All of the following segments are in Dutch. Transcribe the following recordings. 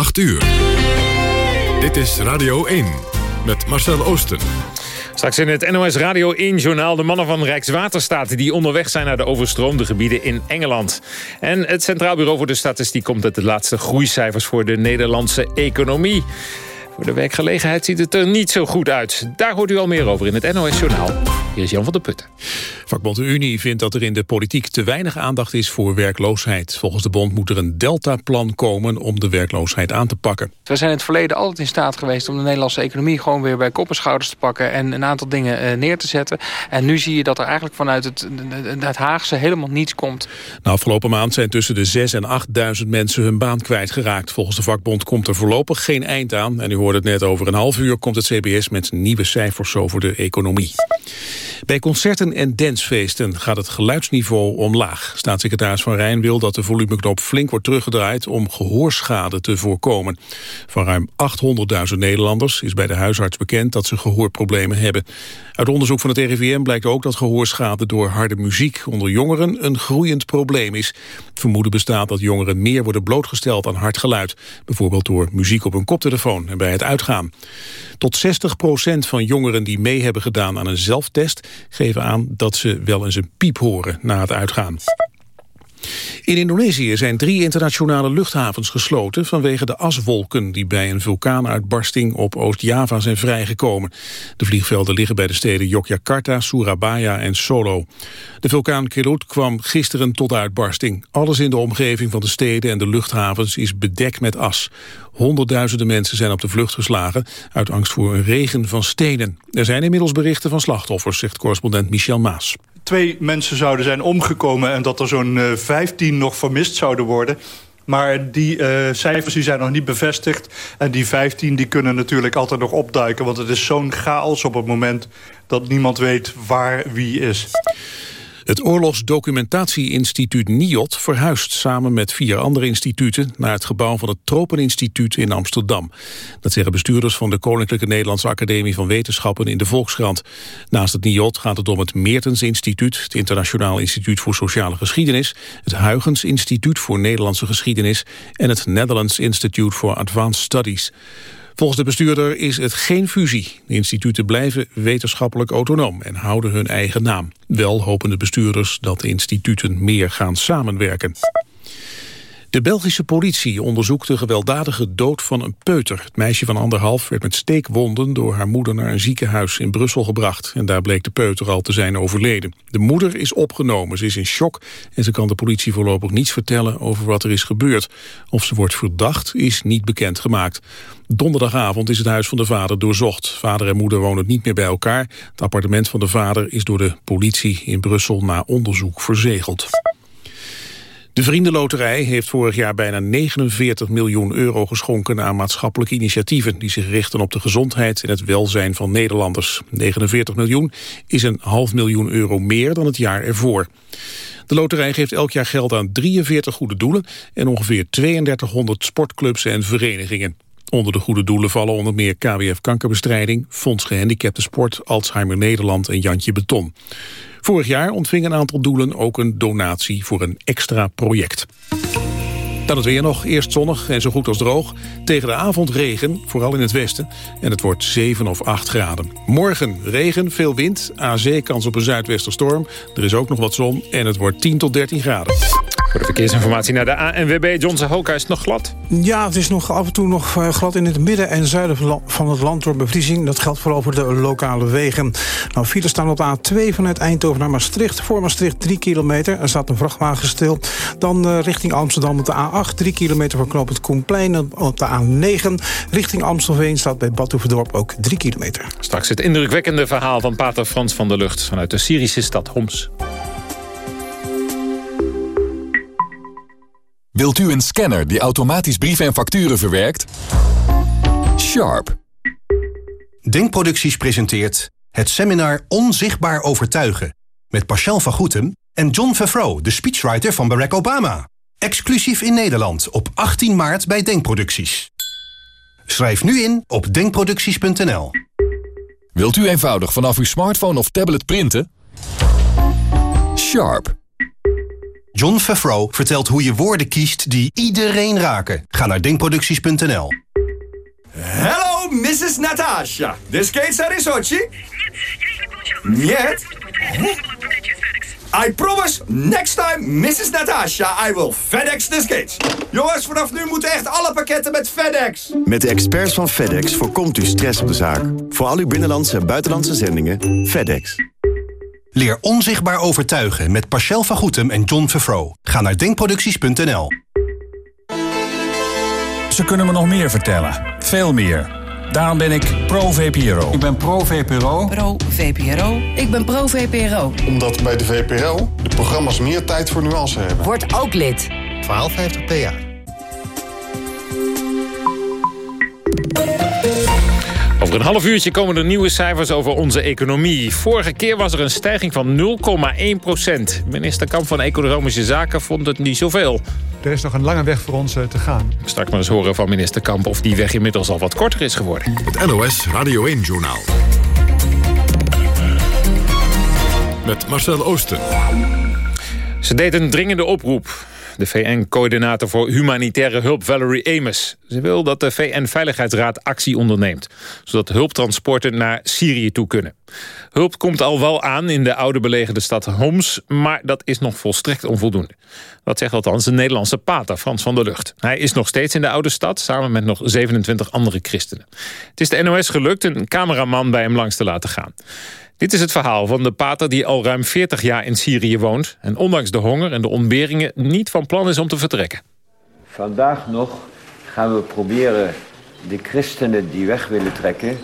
8 uur. Dit is Radio 1 met Marcel Oosten. Straks in het NOS Radio 1-journaal de mannen van Rijkswaterstaat... die onderweg zijn naar de overstroomde gebieden in Engeland. En het Centraal Bureau voor de Statistiek komt met de laatste groeicijfers... voor de Nederlandse economie. Voor de werkgelegenheid ziet het er niet zo goed uit. Daar hoort u al meer over in het NOS-journaal. Hier is Jan van der Putten. Vakbond de Unie vindt dat er in de politiek te weinig aandacht is voor werkloosheid. Volgens de bond moet er een deltaplan komen om de werkloosheid aan te pakken. We zijn in het verleden altijd in staat geweest om de Nederlandse economie gewoon weer bij kop en schouders te pakken en een aantal dingen eh, neer te zetten. En nu zie je dat er eigenlijk vanuit het, het Haagse helemaal niets komt. De afgelopen maand zijn tussen de 6 en 8.000 mensen hun baan kwijtgeraakt. Volgens de vakbond komt er voorlopig geen eind aan. En u hoorde het net over een half uur komt het CBS met nieuwe cijfers over de economie. Bij concerten en dancefeesten gaat het geluidsniveau omlaag. Staatssecretaris Van Rijn wil dat de volumeknop flink wordt teruggedraaid om gehoorschade te voorkomen. Van ruim 800.000 Nederlanders is bij de huisarts bekend dat ze gehoorproblemen hebben. Uit onderzoek van het RIVM blijkt ook dat gehoorschade door harde muziek onder jongeren een groeiend probleem is. Het vermoeden bestaat dat jongeren meer worden blootgesteld aan hard geluid. Bijvoorbeeld door muziek op hun koptelefoon en bij het uitgaan. Tot 60% van jongeren die mee hebben gedaan aan een zelftest geven aan dat ze wel eens een piep horen na het uitgaan. In Indonesië zijn drie internationale luchthavens gesloten vanwege de aswolken die bij een vulkaanuitbarsting op Oost-Java zijn vrijgekomen. De vliegvelden liggen bij de steden Yogyakarta, Surabaya en Solo. De vulkaan Kerut kwam gisteren tot uitbarsting. Alles in de omgeving van de steden en de luchthavens is bedekt met as. Honderdduizenden mensen zijn op de vlucht geslagen uit angst voor een regen van stenen. Er zijn inmiddels berichten van slachtoffers, zegt correspondent Michel Maas twee mensen zouden zijn omgekomen... en dat er zo'n uh, 15 nog vermist zouden worden. Maar die uh, cijfers die zijn nog niet bevestigd. En die 15 die kunnen natuurlijk altijd nog opduiken. Want het is zo'n chaos op het moment dat niemand weet waar wie is. Het Oorlogsdocumentatieinstituut NIOT verhuist samen met vier andere instituten naar het gebouw van het Tropeninstituut in Amsterdam. Dat zeggen bestuurders van de Koninklijke Nederlandse Academie van Wetenschappen in de Volkskrant. Naast het NIOT gaat het om het Meertens Instituut, het Internationaal Instituut voor Sociale Geschiedenis, het Huygens Instituut voor Nederlandse Geschiedenis en het Netherlands Institute for Advanced Studies. Volgens de bestuurder is het geen fusie. De instituten blijven wetenschappelijk autonoom en houden hun eigen naam. Wel hopen de bestuurders dat de instituten meer gaan samenwerken. De Belgische politie onderzoekt de gewelddadige dood van een peuter. Het meisje van anderhalf werd met steekwonden door haar moeder naar een ziekenhuis in Brussel gebracht. En daar bleek de peuter al te zijn overleden. De moeder is opgenomen, ze is in shock en ze kan de politie voorlopig niets vertellen over wat er is gebeurd. Of ze wordt verdacht is niet bekendgemaakt. Donderdagavond is het huis van de vader doorzocht. Vader en moeder wonen niet meer bij elkaar. Het appartement van de vader is door de politie in Brussel na onderzoek verzegeld. De Vriendenloterij heeft vorig jaar bijna 49 miljoen euro geschonken aan maatschappelijke initiatieven die zich richten op de gezondheid en het welzijn van Nederlanders. 49 miljoen is een half miljoen euro meer dan het jaar ervoor. De loterij geeft elk jaar geld aan 43 goede doelen en ongeveer 3200 sportclubs en verenigingen. Onder de goede doelen vallen onder meer KWF Kankerbestrijding, Fonds Gehandicapten Sport, Alzheimer Nederland en Jantje Beton. Vorig jaar ontving een aantal doelen ook een donatie voor een extra project. Dan het weer nog. Eerst zonnig en zo goed als droog. Tegen de avond regen, vooral in het westen. En het wordt 7 of 8 graden. Morgen regen, veel wind. AC kans op een zuidwesterstorm. Er is ook nog wat zon en het wordt 10 tot 13 graden. Voor de verkeersinformatie naar de ANWB. Johnson Hoka is het nog glad? Ja, het is nog af en toe nog eh, glad in het midden en zuiden van het land door bevriezing. Dat geldt vooral voor de lokale wegen. Nou, files staan op de A2 vanuit Eindhoven naar Maastricht. Voor Maastricht 3 kilometer. Er staat een vrachtwagen stil. Dan uh, richting Amsterdam op de A8. 3 kilometer voor knooppunt Koenplein. Op de A9 richting Amstelveen staat bij Badhoevedorp ook 3 kilometer. Straks het indrukwekkende verhaal van pater Frans van der Lucht... vanuit de Syrische stad Homs. Wilt u een scanner die automatisch brieven en facturen verwerkt? Sharp. Denkproducties presenteert het seminar Onzichtbaar Overtuigen... met Pascal van Goetem en John Favreau, de speechwriter van Barack Obama. Exclusief in Nederland op 18 maart bij Denkproducties. Schrijf nu in op denkproducties.nl. Wilt u eenvoudig vanaf uw smartphone of tablet printen? Sharp. John Favreau vertelt hoe je woorden kiest die iedereen raken. Ga naar denkproducties.nl. Hello, Mrs. Natasha. The skates are in Sochi? Нет. I promise, next time, Mrs. Natasha, I will FedEx the skates. Jongens, vanaf nu moeten echt alle pakketten met FedEx. Met de experts van FedEx voorkomt u stress op de zaak. Voor al uw binnenlandse en buitenlandse zendingen, FedEx. Leer onzichtbaar overtuigen met Pascal van Goetem en John Favreau. Ga naar denkproducties.nl. Ze kunnen me nog meer vertellen. Veel meer. Daarom ben ik pro-VPRO. Ik ben pro-VPRO. Pro-VPRO. Ik ben pro-VPRO. Omdat bij de VPRO de programma's meer tijd voor nuance hebben. Word ook lid. 1250 PA. Over een half uurtje komen er nieuwe cijfers over onze economie. Vorige keer was er een stijging van 0,1 procent. Minister Kamp van Economische Zaken vond het niet zoveel. Er is nog een lange weg voor ons te gaan. Straks maar eens horen van minister Kamp of die weg inmiddels al wat korter is geworden. Het NOS Radio 1-journaal. Met Marcel Oosten. Ze deed een dringende oproep. De VN-coördinator voor humanitaire hulp Valerie Amos. Ze wil dat de VN-veiligheidsraad actie onderneemt... zodat hulptransporten naar Syrië toe kunnen. Hulp komt al wel aan in de oude belegerde stad Homs... maar dat is nog volstrekt onvoldoende. Dat zegt althans de Nederlandse pater Frans van der Lucht. Hij is nog steeds in de oude stad, samen met nog 27 andere christenen. Het is de NOS gelukt een cameraman bij hem langs te laten gaan. Dit is het verhaal van de pater die al ruim 40 jaar in Syrië woont... en ondanks de honger en de ontberingen niet van plan is om te vertrekken. Vandaag nog gaan we proberen de christenen die weg willen trekken...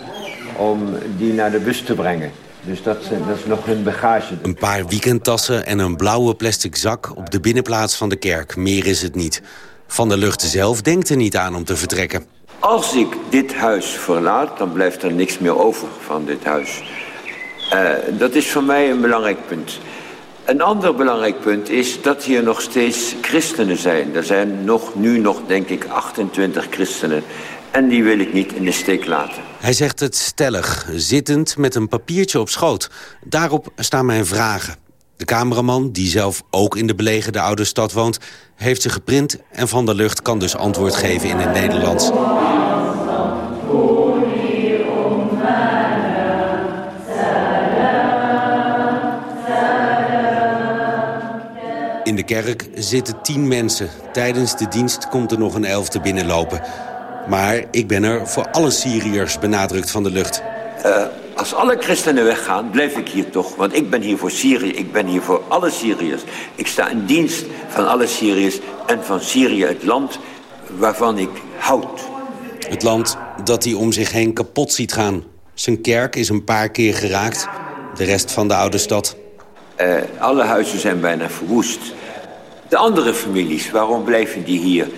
om die naar de bus te brengen. Dus dat, dat is nog hun bagage. Een paar weekendtassen en een blauwe plastic zak op de binnenplaats van de kerk. Meer is het niet. Van der Lucht zelf denkt er niet aan om te vertrekken. Als ik dit huis verlaat, dan blijft er niks meer over van dit huis... Uh, dat is voor mij een belangrijk punt. Een ander belangrijk punt is dat hier nog steeds christenen zijn. Er zijn nog, nu nog, denk ik, 28 christenen. En die wil ik niet in de steek laten. Hij zegt het stellig, zittend met een papiertje op schoot. Daarop staan mijn vragen. De cameraman, die zelf ook in de belegerde oude stad woont... heeft ze geprint en Van der Lucht kan dus antwoord geven in het Nederlands. De kerk zitten tien mensen. Tijdens de dienst komt er nog een elfte binnenlopen. Maar ik ben er voor alle Syriërs, benadrukt van de lucht. Uh, als alle christenen weggaan, blijf ik hier toch. Want ik ben hier voor Syrië, ik ben hier voor alle Syriërs. Ik sta in dienst van alle Syriërs en van Syrië, het land waarvan ik houd. Het land dat hij om zich heen kapot ziet gaan. Zijn kerk is een paar keer geraakt. De rest van de oude stad. Uh, alle huizen zijn bijna verwoest. De andere families, waarom blijven die hier?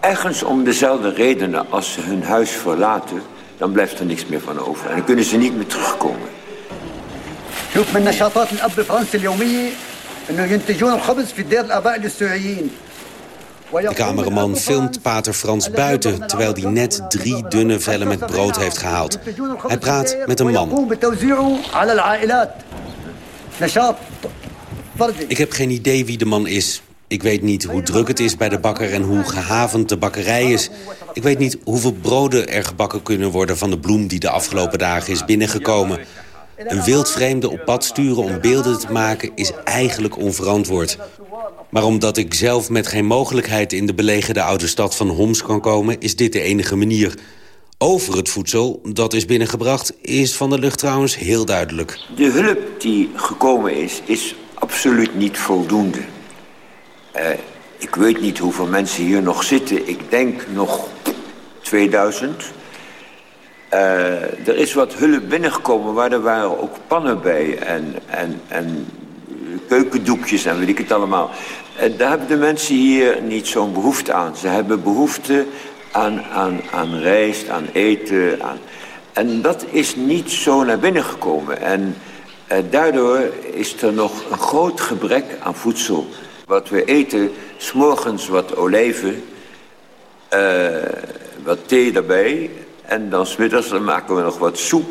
Ergens om dezelfde redenen als ze hun huis verlaten... dan blijft er niks meer van over. En dan kunnen ze niet meer terugkomen. شوف من نشاطات الأب بفرنسا اليومية إنه ينتجون الخبز في دير الآباء للسوريين de cameraman filmt pater Frans buiten... terwijl hij net drie dunne vellen met brood heeft gehaald. Hij praat met een man. Ik heb geen idee wie de man is. Ik weet niet hoe druk het is bij de bakker en hoe gehavend de bakkerij is. Ik weet niet hoeveel broden er gebakken kunnen worden... van de bloem die de afgelopen dagen is binnengekomen. Een wildvreemde op pad sturen om beelden te maken is eigenlijk onverantwoord. Maar omdat ik zelf met geen mogelijkheid in de belegerde oude stad van Homs kan komen... is dit de enige manier. Over het voedsel dat is binnengebracht is van de lucht trouwens heel duidelijk. De hulp die gekomen is, is absoluut niet voldoende. Uh, ik weet niet hoeveel mensen hier nog zitten. Ik denk nog 2000. Uh, er is wat hulp binnengekomen, maar er waren ook pannen bij en, en, en keukendoekjes en weet ik het allemaal. En daar hebben de mensen hier niet zo'n behoefte aan. Ze hebben behoefte aan, aan, aan rijst, aan eten. Aan... En dat is niet zo naar binnen gekomen. En uh, daardoor is er nog een groot gebrek aan voedsel. Wat we eten, s'morgens wat olijven, uh, wat thee daarbij. En dan smiddags dan maken we nog wat soep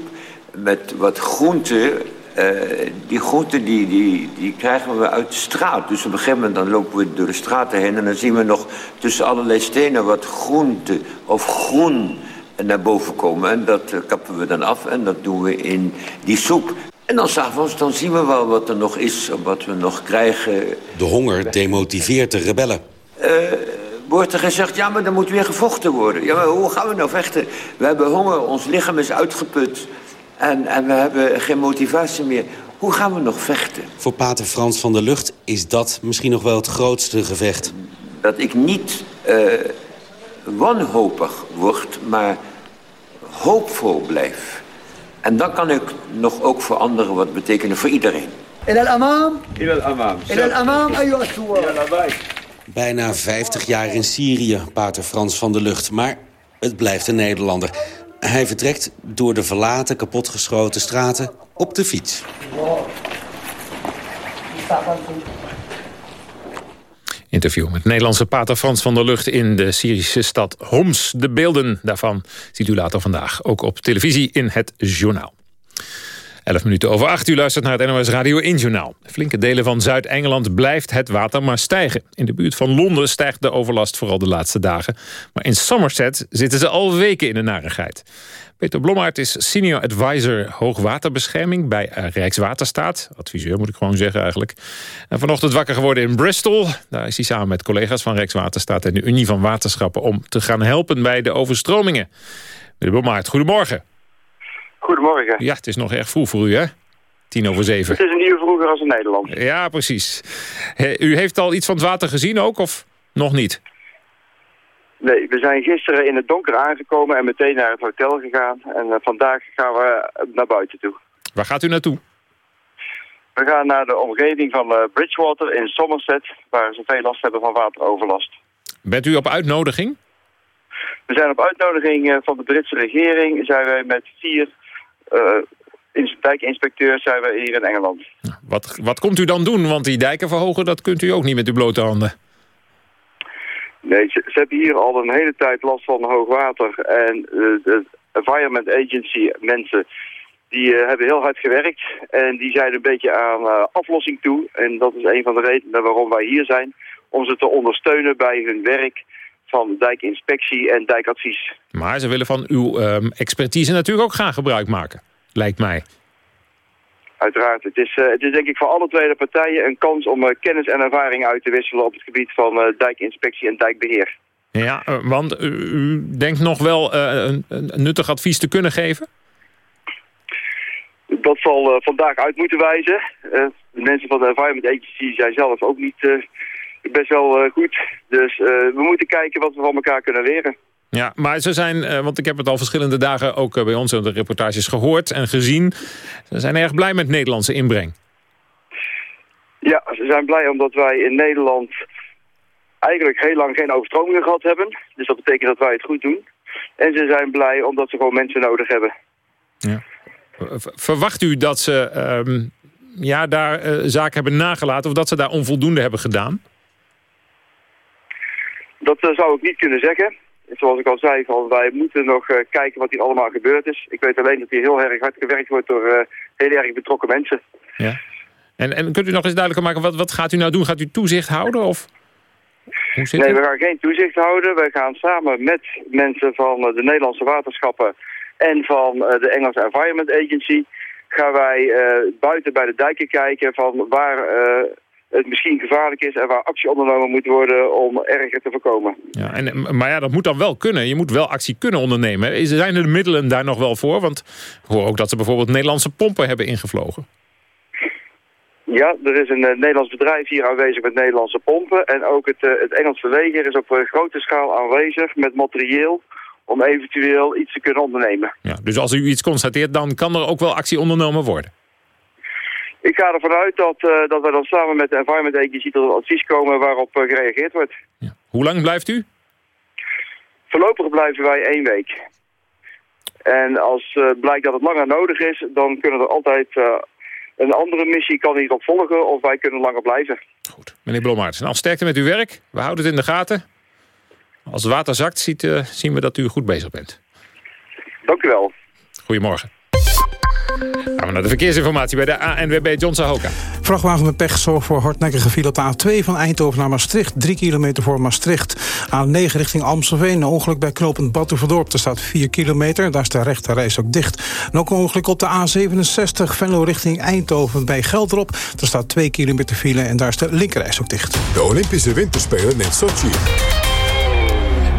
met wat groenten Eh, die groenten die, die, die krijgen we uit de straat. Dus op een gegeven moment dan lopen we door de straten heen... en dan zien we nog tussen allerlei stenen wat groente of groen naar boven komen. En dat eh, kappen we dan af en dat doen we in die soep. En dan s'avonds dan zien we wel wat er nog is, wat we nog krijgen. De honger demotiveert de rebellen. Uh, wordt er gezegd, ja, maar er moet weer gevochten worden. Ja, maar hoe gaan we nou vechten? We hebben honger, ons lichaam is uitgeput... en, en we hebben geen motivatie meer. Hoe gaan we nog vechten? Voor pater Frans van der Lucht is dat misschien nog wel het grootste gevecht. Dat ik niet uh, wanhopig word, maar hoopvol blijf. En dat kan ik nog ook voor anderen wat betekenen, voor iedereen. In al-amam. In al-amam. In al-amam, Bijna 50 jaar in Syrië, pater Frans van de Lucht. Maar het blijft een Nederlander. Hij vertrekt door de verlaten, kapotgeschoten straten op de fiets. Interview met Nederlandse pater Frans van der Lucht in de Syrische stad Homs. De beelden daarvan ziet u later vandaag ook op televisie in het journaal. 11 minuten over 8. U luistert naar het NOS Radio 1 Journaal. Flinke delen van Zuid-Engeland blijft het water maar stijgen. In de buurt van Londen stijgt de overlast vooral de laatste dagen. Maar in Somerset zitten ze al weken in de narigheid. Peter Blommaert is senior advisor hoogwaterbescherming bij Rijkswaterstaat. Adviseur moet ik gewoon zeggen eigenlijk. En vanochtend wakker geworden in Bristol. Daar is hij samen met collega's van Rijkswaterstaat en de Unie van Waterschappen... om te gaan helpen bij de overstromingen. Meneer Blommaert, goedemorgen. Goedemorgen. Ja, het is nog erg vroeg voor u, hè? Tien over zeven. Het is een uur vroeger als in Nederland. Ja, precies. U heeft al iets van het water gezien ook, of nog niet? Nee, we zijn gisteren in het donker aangekomen en meteen naar het hotel gegaan. En uh, vandaag gaan we naar buiten toe. Waar gaat u naartoe? We gaan naar de omgeving van uh, Bridgewater in Somerset, waar ze veel last hebben van wateroverlast. Bent u op uitnodiging? We zijn op uitnodiging van de Britse regering, zijn wij met vier dijkinspecteurs zijn we hier in Engeland. Wat, wat komt u dan doen? Want die dijken verhogen, dat kunt u ook niet met uw blote handen. Nee, ze, ze, hebben hier al een hele tijd last van hoogwater. En uh, de Environment Agency mensen, die uh, hebben heel hard gewerkt. En die zijn een beetje aan uh, aflossing toe. En dat is een van de redenen waarom wij hier zijn. Om ze te ondersteunen bij hun werk van dijkinspectie en dijkadvies. Maar ze willen van uw um, expertise natuurlijk ook graag gebruik maken, lijkt mij. Uiteraard. Het is, uh, het is denk ik voor alle twee de partijen een kans om uh, kennis en ervaring uit te wisselen op het gebied van uh, dijkinspectie en dijkbeheer. Ja, want u denkt nog wel een, een, nuttig advies te kunnen geven? Dat zal vandaag uit moeten wijzen. de mensen van de Environment Agency zijn zelf ook niet best wel goed. Dus we moeten kijken wat we van elkaar kunnen leren. Ja, maar ze zijn, want ik heb het al verschillende dagen ook bij ons in de reportages gehoord en gezien. Ze zijn erg blij met Nederlandse inbreng. Ja, ze zijn blij omdat wij in Nederland eigenlijk heel lang geen overstromingen gehad hebben. Dus dat betekent dat wij het goed doen. En ze zijn blij omdat ze gewoon mensen nodig hebben. Ja. Verwacht u dat ze um, ja, daar uh, zaken hebben nagelaten... of dat ze daar onvoldoende hebben gedaan? Dat uh, zou ik niet kunnen zeggen zoals ik al zei, van wij moeten nog uh, kijken wat hier allemaal gebeurd is. Ik weet alleen dat hier heel erg hard gewerkt wordt door uh, heel erg betrokken mensen. Ja. En, en kunt u nog eens duidelijker maken, wat, wat gaat u nou doen? Gaat u toezicht houden? Of? Hoe zit nee, we gaan geen toezicht houden. Wij gaan samen met mensen van de Nederlandse waterschappen en van de Engelse Environment Agency... gaan wij buiten bij de dijken kijken van waar het misschien gevaarlijk is en waar actie ondernomen moet worden om erger te voorkomen. Ja, en, maar ja, dat moet dan wel kunnen. Je moet wel actie kunnen ondernemen. Zijn er de middelen daar nog wel voor? Want ik hoor ook dat ze bijvoorbeeld Nederlandse pompen hebben ingevlogen. Ja, er is een uh, Nederlands bedrijf hier aanwezig met Nederlandse pompen. En ook het, uh, het Engelse leger is op uh, grote schaal aanwezig met materieel om eventueel iets te kunnen ondernemen. Ja, dus als u iets constateert, dan kan er ook wel actie ondernomen worden? Ik ga ervan uit dat, uh, dat wij dan samen met de Environment Agency tot een advies komen waarop uh, gereageerd wordt. Ja. Hoe lang blijft u? Voorlopig blijven wij één week. En als uh, blijkt dat het langer nodig is, dan kunnen er altijd een andere missie kan hierop volgen of wij kunnen langer blijven. Goed. Meneer Blommaert, al sterkte met uw werk. We houden het in de gaten. Als het water zakt, ziet, zien we dat u goed bezig bent. Dank u wel. Goedemorgen. Gaan we naar de verkeersinformatie bij de ANWB John Sahoka. Vrachtwagen met pech zorgt voor hardnekkige file op de A2 van Eindhoven naar Maastricht. 3 kilometer voor Maastricht. A9 richting Amstelveen. Een ongeluk bij knooppunt Batuverdorp. Er staat 4 kilometer. Daar is de rechte reis ook dicht. En ook een ongeluk op de A67 Venlo richting Eindhoven bij Geldrop. Er staat 2 kilometer file en daar is de linkerreis ook dicht. De Olympische Winterspelen in Sochi.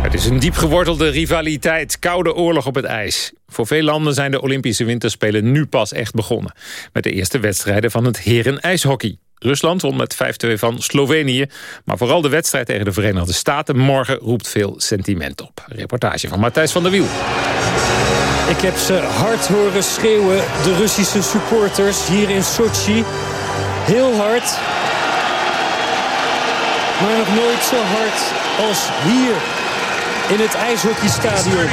Het is een diep gewortelde rivaliteit, koude oorlog op het ijs. Voor veel landen zijn de Olympische Winterspelen nu pas echt begonnen. Met de eerste wedstrijden van het heren-ijshockey. Rusland won met 5-2 van Slovenië. Maar vooral de wedstrijd tegen de Verenigde Staten morgen roept veel sentiment op. Reportage van Matthijs van der Wiel. Ik heb ze hard horen schreeuwen, de Russische supporters hier in Sochi. Heel hard. Maar nog nooit zo hard als hier in het ijshockeystadion.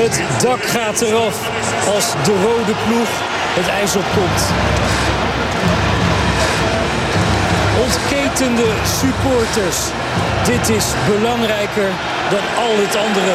Het dak gaat eraf als de rode ploeg het ijs opkomt. Ontketende supporters. Dit is belangrijker dan al het andere.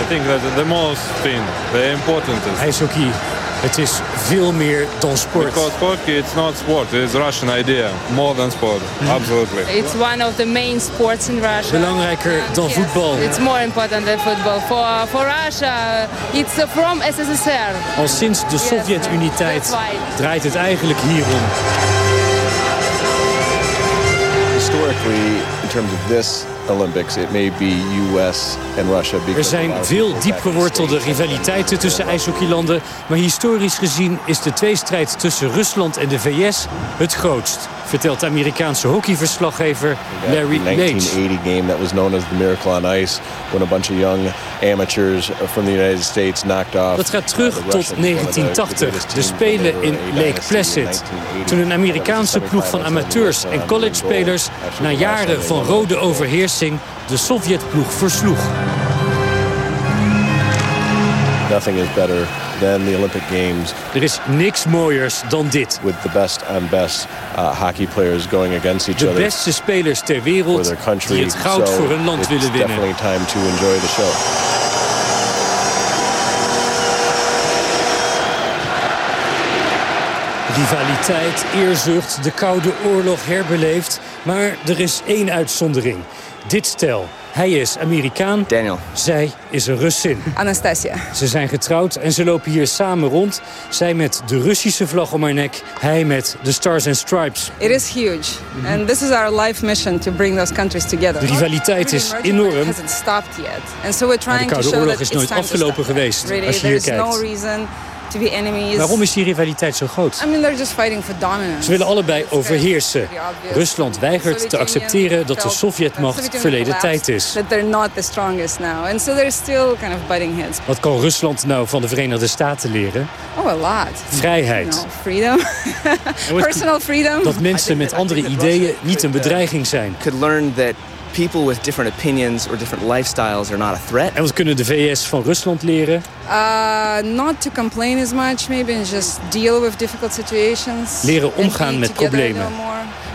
I think that the most thing, the important is... IJshockey, het is veel meer dan sport. Because hockey, it's not sport, it's Russian idea. More than sport, absolutely. It's one of the main sports in Russia. Belangrijker dan voetbal. It's more important than football. For, for Russia, it's from SSSR. Al sinds de Sovjet-Uniteit draait het eigenlijk hierom. Historically, in terms of this Olympics, it may be US and Russia. Er zijn veel diep gewortelde rivaliteiten tussen ijshockeylanden. Maar historisch gezien is de tweestrijd tussen Rusland en de VS het grootst. Vertelt de Amerikaanse hockeyverslaggever Larry Leach. 1980 game that was known as the Miracle on Ice. When a bunch of young amateurs from the United States knocked off. Dat gaat terug tot 1980, de Spelen in Lake Placid. Toen een Amerikaanse ploeg van amateurs en collegespelers... na jaren van rode overheersing de Sovjetploeg versloeg. Nothing is better than the Olympic Games. Er is niks mooiers dan dit. With the best and best uh, hockey players going against each De other. beste spelers ter wereld die het goud so voor hun land willen winnen. definitely time to enjoy the show. Rivaliteit, eerzucht, de Koude Oorlog herbeleefd. Maar er is één uitzondering. Dit stel. Hij is Amerikaan. Daniel. Zij is een Russin. Anastasia. Ze zijn getrouwd en ze lopen hier samen rond. Zij met de Russische vlag om haar nek. Hij met de Stars and Stripes. It is huge. And this is our life mission to bring those countries together. De rivaliteit is enorm. hasn't stopped yet. And so we're Maar de trying to Koude show Oorlog that is it's nooit time to afgelopen geweest, Really, als je there hier is no kijkt. reason to be enemies. Waarom is die rivaliteit zo groot? I mean, they're just fighting for dominance. Ze willen allebei overheersen. Rusland weigert te accepteren dat de Sovjetmacht verleden tijd is. That they're not the strongest now. And so they're still kind of butting heads. Wat kan Rusland nou van de Verenigde Staten leren? Oh, a lot. Vrijheid. You know, freedom. Personal freedom. Dat mensen met andere ideeën niet een bedreiging zijn. could learn that people with different opinions or different lifestyles are not a threat. En wat kunnen de VS van Rusland leren? Uh, not to complain as much, maybe, and just deal with difficult situations. Leren omgaan met problemen.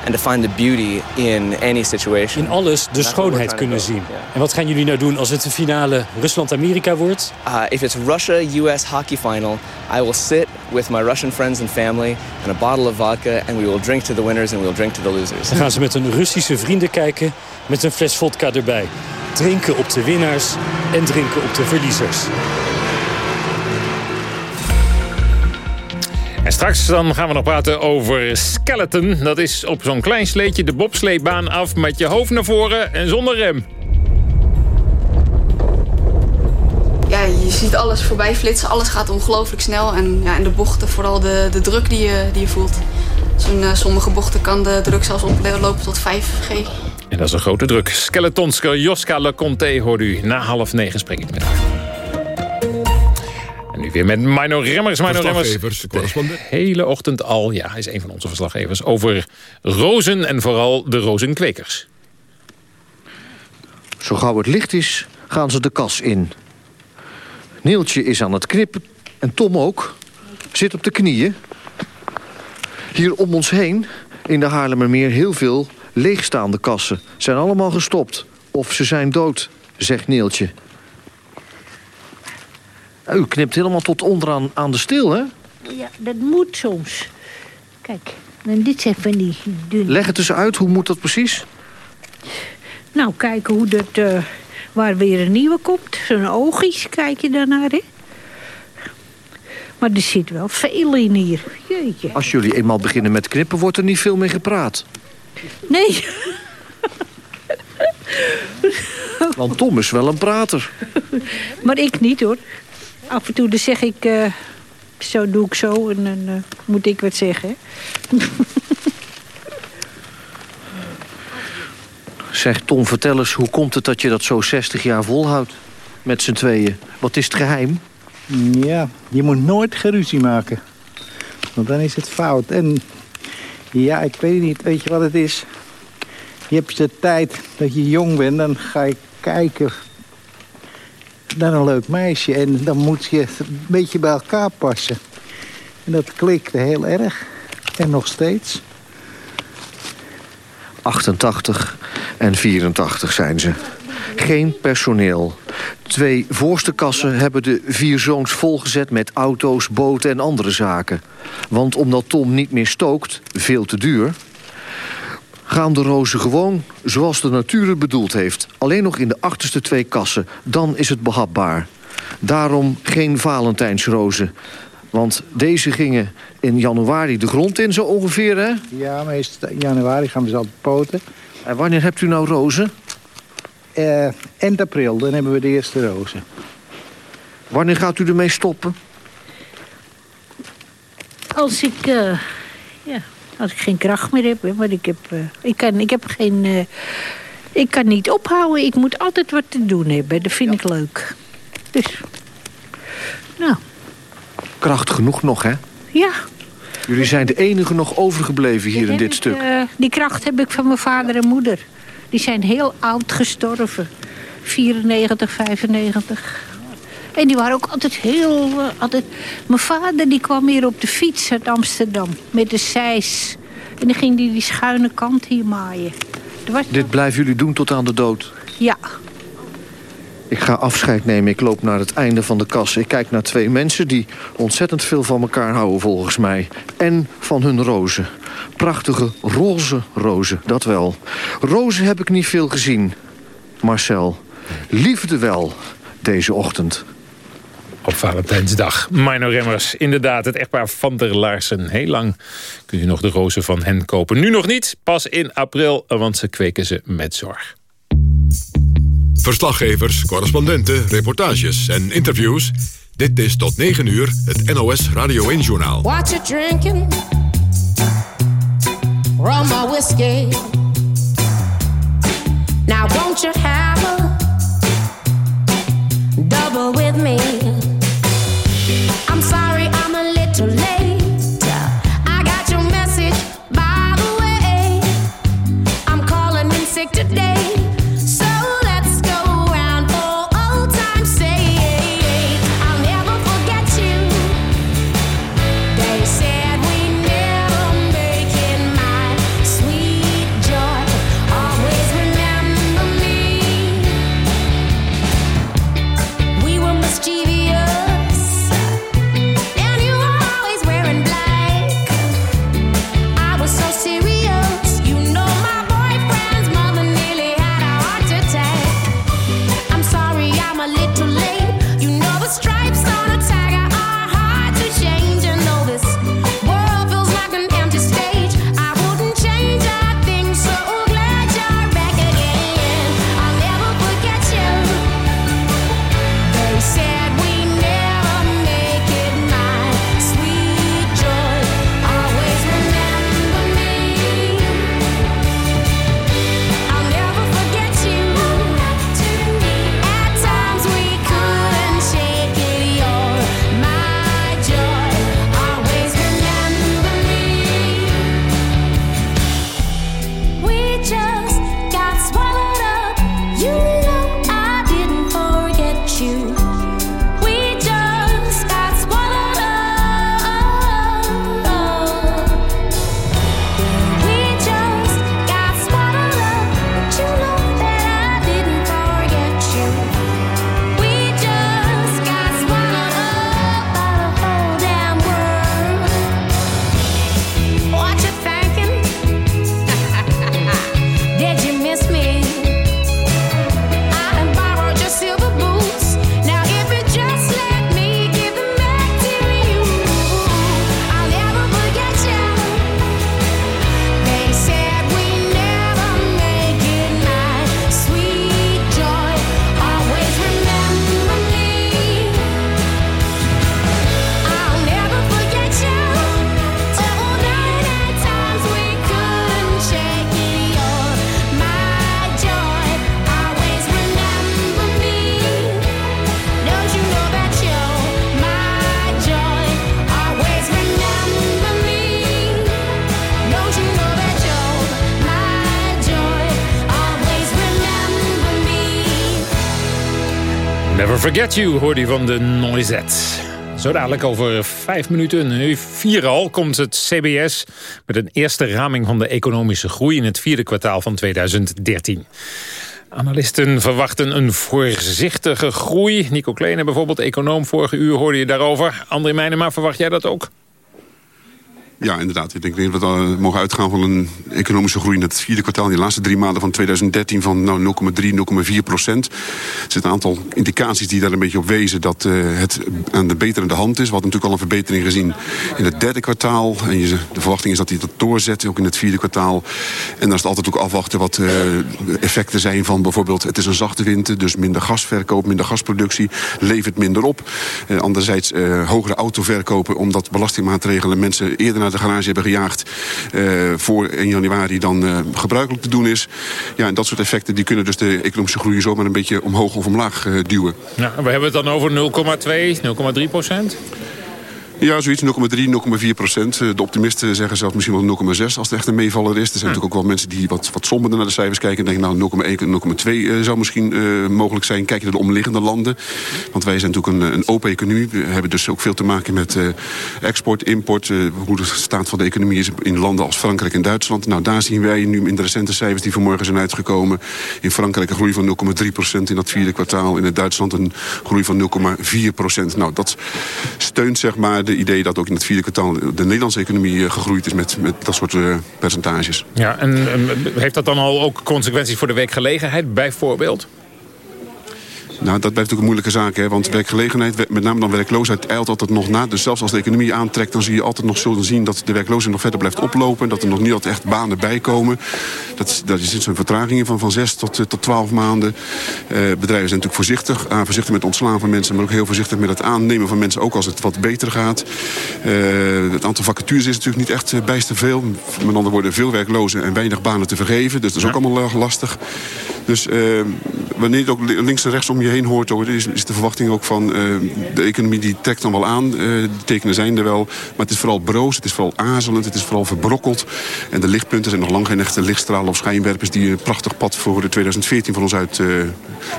And to find the beauty in any situation. In alles de schoonheid kunnen zien. yeah. En wat gaan jullie nou doen als het de finale Rusland-Amerika wordt? Uh, if it's Russia-U.S. hockey final, I will sit with my Russian friends and family and a bottle of vodka, and we will drink to the winners and we will drink to the losers. Dan gaan ze met hun Russische vrienden kijken met een fles vodka erbij. Drinken op de winnaars en drinken op de verliezers. Straks dan gaan we nog praten over skeleton. Dat is op zo'n klein sleetje de bobsleebaan af met je hoofd naar voren en zonder rem. ja, je ziet alles voorbij flitsen. Alles gaat ongelooflijk snel. En ja, in de bochten vooral de, de druk die je, die je voelt. Zo'n eh, sommige bochten kan de druk zelfs oplopen tot 5G. En dat is een grote druk. Skeletonsker Joska Leconte hoort u. Na half negen spreek ik met haar. Nu weer met Mino Remmers. Mino Remmers, de hele ochtend al. Ja, hij is een van onze verslaggevers. Over rozen en vooral de rozenkwekers. Zo gauw het licht is, gaan ze de kas in. Neeltje is aan het knippen en Tom ook. Zit op de knieën. Hier om ons heen, in de Haarlemmermeer, heel veel leegstaande kassen. Zijn allemaal gestopt. Of ze zijn dood, zegt Neeltje. U knipt helemaal tot onderaan aan de steel, hè? Ja, dat moet soms. Kijk, en dit zijn van die dunne... Leg het eens uit, hoe moet dat precies? Nou, kijken hoe dat... eh, waar weer een nieuwe komt. Zo'n oogjes, kijk je daarnaar, hè? Maar er zit wel veel in hier. Jeetje. Als jullie eenmaal beginnen met knippen, wordt er niet veel meer gepraat. Nee. Want Tom is wel een prater. Maar ik niet, hoor. Af en toe dan zeg ik... eh, zo doe ik zo en dan eh, moet ik wat zeggen. Zeg Tom, vertel eens, hoe komt het dat je dat zo 60 jaar volhoudt? Met z'n tweeën. Wat is het geheim? Ja, je moet nooit geruzie maken. Want dan is het fout. En ja, ik weet niet, weet je wat het is? Je hebt de tijd dat je jong bent, dan ga je kijken naar een leuk meisje. En dan moet je een beetje bij elkaar passen. En dat klikte heel erg. En nog steeds. 88 en 84 zijn ze. Geen personeel. Twee voorste kassen hebben de vier zoons volgezet met auto's, boten en andere zaken. Want omdat Tom niet meer stookt, veel te duur... gaan de rozen gewoon zoals de natuur het bedoeld heeft. Alleen nog in de achterste twee kassen. Dan is het behapbaar. Daarom geen Valentijnsrozen. Want deze gingen in januari de grond in zo ongeveer, hè? Ja, meestal in januari gaan we ze al poten. En wanneer hebt u nou rozen? Eh, eind april, dan hebben we de eerste rozen. Wanneer gaat u ermee stoppen? Als ik, eh, ja, als ik geen kracht meer heb. hè, Want ik heb, eh, ik kan, ik heb geen... eh, ik kan niet ophouden. Ik moet altijd wat te doen hebben. Dat vind ik leuk. Dus, nou, Kracht genoeg nog, hè? ja. Jullie zijn de enige nog overgebleven hier in dit ik, stuk. eh, die kracht heb ik van mijn vader en moeder. Die zijn heel oud gestorven. 94, 95. En die waren ook altijd heel... eh, altijd... Mijn vader die kwam hier op de fiets uit Amsterdam. Met de zeis. En dan ging die die schuine kant hier maaien. Dit blijven jullie doen tot aan de dood. Ja. Ik ga afscheid nemen. Ik loop naar het einde van de kas. Ik kijk naar twee mensen die ontzettend veel van elkaar houden volgens mij. En van hun rozen. Prachtige roze rozen, dat wel. Rozen heb ik niet veel gezien. Marcel, liefde wel deze ochtend. Op Valentijnsdag. Mino Remmers, inderdaad, het echtpaar Van der Laarsen. Heel lang kunt u nog de rozen van hen kopen. Nu nog niet, pas in april, want ze kweken ze met zorg. Verslaggevers, correspondenten, reportages en interviews. Dit is tot 9 uur het NOS Radio 1-journaal. What you drinking? Rum or whiskey? Now won't you have a double with me? Forget You, hoorde je van de Noisette. Zo dadelijk over vijf minuten, nu vier al, komt het CBS... met een eerste raming van de economische groei... in het vierde kwartaal van 2013. Analisten verwachten een voorzichtige groei. Nico Kleene bijvoorbeeld, econoom, vorige uur hoorde je daarover. André Meijnema, verwacht jij dat ook? Ja, inderdaad. Ik denk dat we dan mogen uitgaan van een economische groei in het vierde kwartaal... in de laatste drie maanden van 2013 van nou, 0,3, 0,4 procent. Er zitten een aantal indicaties die daar een beetje op wezen... dat uh, het aan de beterende hand is. We hadden natuurlijk al een verbetering gezien in het derde kwartaal. En je, de verwachting is dat hij dat doorzet, ook in het vierde kwartaal. En dan is het altijd ook afwachten wat uh, effecten zijn van bijvoorbeeld... het is een zachte winter, dus minder gasverkoop, minder gasproductie... levert minder op. Anderzijds hogere autoverkopen, omdat belastingmaatregelen mensen eerder naar de garage hebben gejaagd... Uh, voor 1 januari dan uh, gebruikelijk te doen is. Ja, en dat soort effecten die kunnen dus de economische groei zomaar een beetje omhoog of omlaag uh, duwen. Ja, we hebben het dan over 0,2, 0,3 procent? Ja, zoiets 0,3, 0,4 procent. De optimisten zeggen zelfs misschien wel 0,6 als het echt een meevaller is. Er zijn natuurlijk ook wel mensen die wat, wat somberder naar de cijfers kijken... en denken, nou, 0,1, 0,2 uh, zou misschien uh, mogelijk zijn. Kijk je naar de omliggende landen. Want wij zijn natuurlijk een, een open economie. We hebben dus ook veel te maken met uh, export, import... Hoe de staat van de economie is in landen als Frankrijk en Duitsland. Nou, daar zien wij nu in de recente cijfers die vanmorgen zijn uitgekomen... in Frankrijk een groei van 0,3 procent in dat vierde kwartaal. In het Duitsland een groei van 0,4 procent. Nou, dat steunt zeg maar... de idee dat ook in het vierde kwartaal de Nederlandse economie gegroeid is met, met dat soort uh, percentages. Ja, en heeft dat dan al ook consequenties voor de werkgelegenheid bijvoorbeeld? Nou, dat blijft ook een moeilijke zaak, hè? want werkgelegenheid, met name dan werkloosheid, eilt altijd nog na. Dus zelfs als de economie aantrekt, dan zie je altijd nog zullen zien dat de werkloosheid nog verder blijft oplopen. Dat er nog niet altijd echt banen bij komen. Dat, dat zit zo'n vertraging in van, van 6 tot, tot 12 maanden. Uh, bedrijven zijn natuurlijk voorzichtig. Uh, voorzichtig met ontslaan van mensen, maar ook heel voorzichtig met het aannemen van mensen, ook als het wat beter gaat. Het aantal vacatures is natuurlijk niet echt bijster veel. Met andere woorden, veel werklozen en weinig banen te vergeven. Dus dat is ook allemaal lastig. Dus wanneer het ook links en rechts om je heen hoort, is, is de verwachting ook van uh, de economie die trekt dan wel aan. Uh, de tekenen zijn er wel. Maar het is vooral broos, het is vooral azelend, het is vooral verbrokkeld. En de lichtpunten zijn nog lang geen echte lichtstralen of schijnwerpers... die een prachtig pad voor de 2014 van ons uit uh,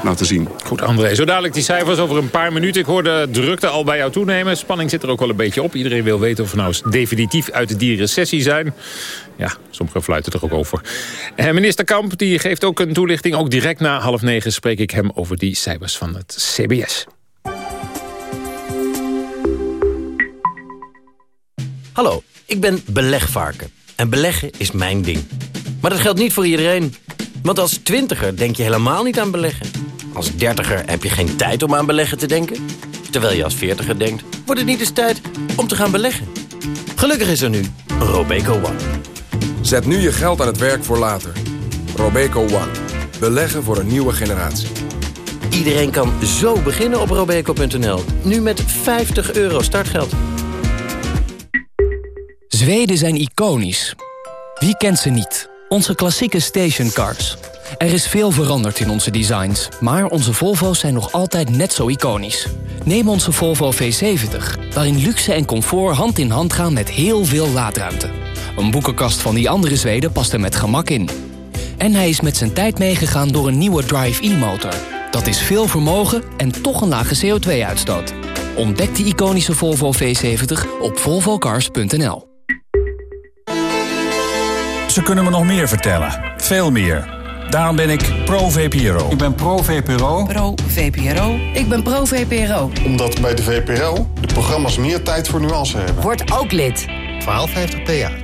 laten zien. Goed, André. Zo dadelijk die cijfers over een paar minuten. Ik hoorde drukte al bij jou toenemen. Spanning zit er ook wel een beetje op. Iedereen wil weten of we nou definitief uit die recessie zijn. Ja, sommigen fluiten er ook over. En minister Kamp die geeft ook een toelichting. Ook direct na half negen spreek ik hem over die cijfers van het CBS. Hallo, ik ben belegvarken. En beleggen is mijn ding. Maar dat geldt niet voor iedereen. Want als twintiger denk je helemaal niet aan beleggen. Als dertiger heb je geen tijd om aan beleggen te denken. Terwijl je als veertiger denkt, wordt het niet eens tijd om te gaan beleggen. Gelukkig is er nu Robeco One. Zet nu je geld aan het werk voor later. Robeco One. Beleggen voor een nieuwe generatie. Iedereen kan zo beginnen op robeco.nl. Nu met 50 euro startgeld. Zweden zijn iconisch. Wie kent ze niet? Onze klassieke stationcars. Er is veel veranderd in onze designs, maar onze Volvo's zijn nog altijd net zo iconisch. Neem onze Volvo V70, waarin luxe en comfort hand in hand gaan met heel veel laadruimte. Een boekenkast van die andere Zweden past er met gemak in. En hij is met zijn tijd meegegaan door een nieuwe Drive-E-motor. Dat is veel vermogen en toch een lage CO2-uitstoot. Ontdek die iconische Volvo V70 op volvocars.nl. Ze kunnen me nog meer vertellen. Veel meer. Daarom ben ik pro-VPRO. Ik ben pro-VPRO. Pro-VPRO. Ik ben pro-VPRO. Omdat bij de VPRO de programma's meer tijd voor nuance hebben. Word ook lid. 1250 PA.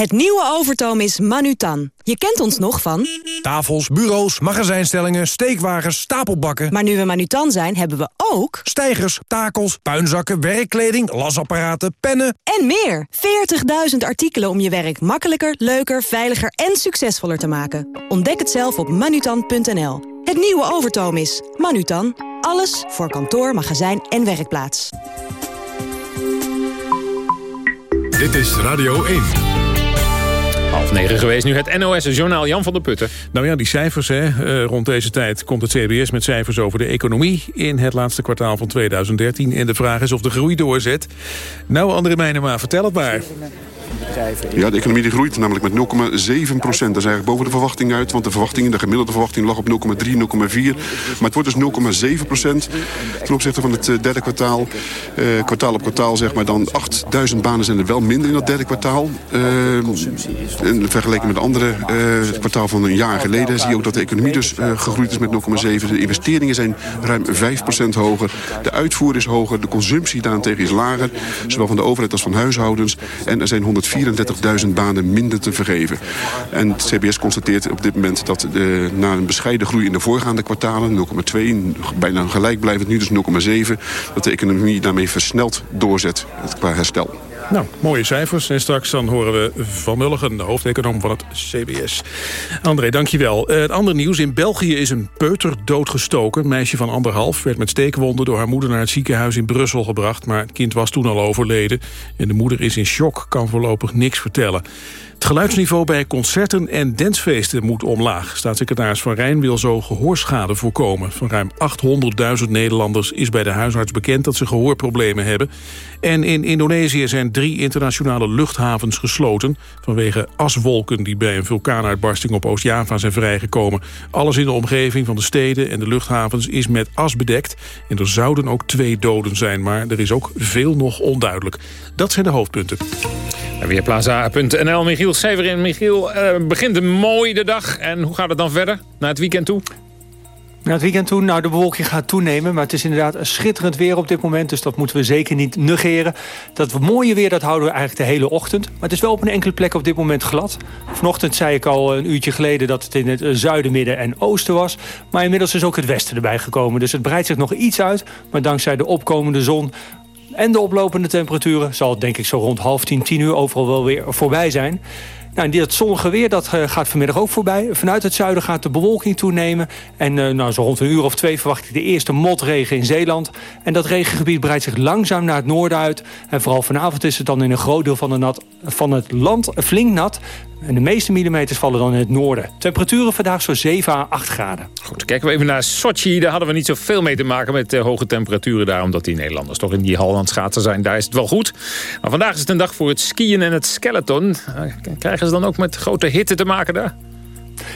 Het nieuwe Overtoom is Manutan. Je kent ons nog van... Tafels, bureaus, magazijnstellingen, steekwagens, stapelbakken. Maar nu we Manutan zijn, hebben we ook... Stijgers, takels, puinzakken, werkkleding, lasapparaten, pennen... En meer. 40.000 artikelen om je werk makkelijker, leuker, veiliger en succesvoller te maken. Ontdek het zelf op manutan.nl. Het nieuwe Overtoom is Manutan. Alles voor kantoor, magazijn en werkplaats. Dit is Radio 1. Half negen geweest, nu het NOS-journaal Jan van der Putten. Nou ja, die cijfers, hè. Eh, rond deze tijd komt het CBS met cijfers over de economie... in het laatste kwartaal van 2013. En de vraag is of de groei doorzet. Nou, André Meijnema, vertel het maar. Ja, de economie die groeit namelijk met 0,7 procent. Dat is eigenlijk boven de verwachting uit. Want de verwachting, de gemiddelde verwachting lag op 0,3, 0,4. Maar het wordt dus 0,7 procent ten opzichte van het eh, derde kwartaal. Eh, kwartaal op kwartaal, zeg maar. Dan 8000 banen zijn er wel minder in dat derde kwartaal. Uh, in vergelijking met de andere kwartaal van een jaar geleden... zie je ook dat de economie dus gegroeid is met 0,7. De investeringen zijn ruim 5 procent hoger. De uitvoer is hoger. De consumptie daarentegen is lager. Zowel van de overheid als van huishoudens. En er zijn 134.000 banen minder te vergeven. En het CBS constateert op dit moment dat na een bescheiden groei in de voorgaande kwartalen, 0,2, bijna gelijk blijft nu, dus 0,7, dat de economie daarmee versneld doorzet qua herstel. Nou, mooie cijfers. En straks dan horen we Van Mulligen, de hoofdeconoom van het CBS. André, dankjewel. Uh, het andere nieuws. In België is een peuter doodgestoken. Een meisje van anderhalf werd met steekwonden door haar moeder... naar het ziekenhuis in Brussel gebracht. Maar het kind was toen al overleden. En de moeder is in shock, kan voorlopig niks vertellen. Het geluidsniveau bij concerten en dansfeesten moet omlaag. Staatssecretaris Van Rijn wil zo gehoorschade voorkomen. Van ruim 800.000 Nederlanders is bij de huisarts bekend dat ze gehoorproblemen hebben. En in Indonesië zijn drie internationale luchthavens gesloten... vanwege aswolken die bij een vulkaanuitbarsting op Oost-Java zijn vrijgekomen. Alles in de omgeving van de steden en de luchthavens is met as bedekt. En er zouden ook twee doden zijn, maar er is ook veel nog onduidelijk. Dat zijn de hoofdpunten. Weerplaza.nl, Michiel Severin. Michiel, uh, begint mooi de dag. En hoe gaat het dan verder, naar het weekend toe? Naar het weekend toe, nou de bewolking gaat toenemen. Maar het is inderdaad een schitterend weer op dit moment. Dus dat moeten we zeker niet negeren. Dat mooie weer, dat houden we eigenlijk de hele ochtend. Maar het is wel op een enkele plek op dit moment glad. Vanochtend zei ik al een uurtje geleden dat het in het zuiden, midden en oosten was. Maar inmiddels is ook het westen erbij gekomen. Dus het breidt zich nog iets uit. Maar dankzij de opkomende zon en de oplopende temperaturen... zal denk ik zo rond half tien, tien uur overal wel weer voorbij zijn. Nou, dat zonnige weer dat uh, gaat vanmiddag ook voorbij. Vanuit het zuiden gaat de bewolking toenemen. En uh, nou, zo rond een uur of twee verwacht ik de eerste motregen in Zeeland. En dat regengebied breidt zich langzaam naar het noorden uit. En vooral vanavond is het dan in een groot deel van, de nat, van het land flink nat. En de meeste millimeters vallen dan in het noorden. Temperaturen vandaag zo 7 à 8 graden. Goed, kijken we even naar Sochi. Daar hadden we niet zoveel mee te maken met uh, hoge temperaturen daar. Omdat die Nederlanders toch in die hal zijn. Daar is het wel goed. Maar vandaag is het een dag voor het skiën en het skeleton. Krijgen ze dan ook met grote hitte te maken daar?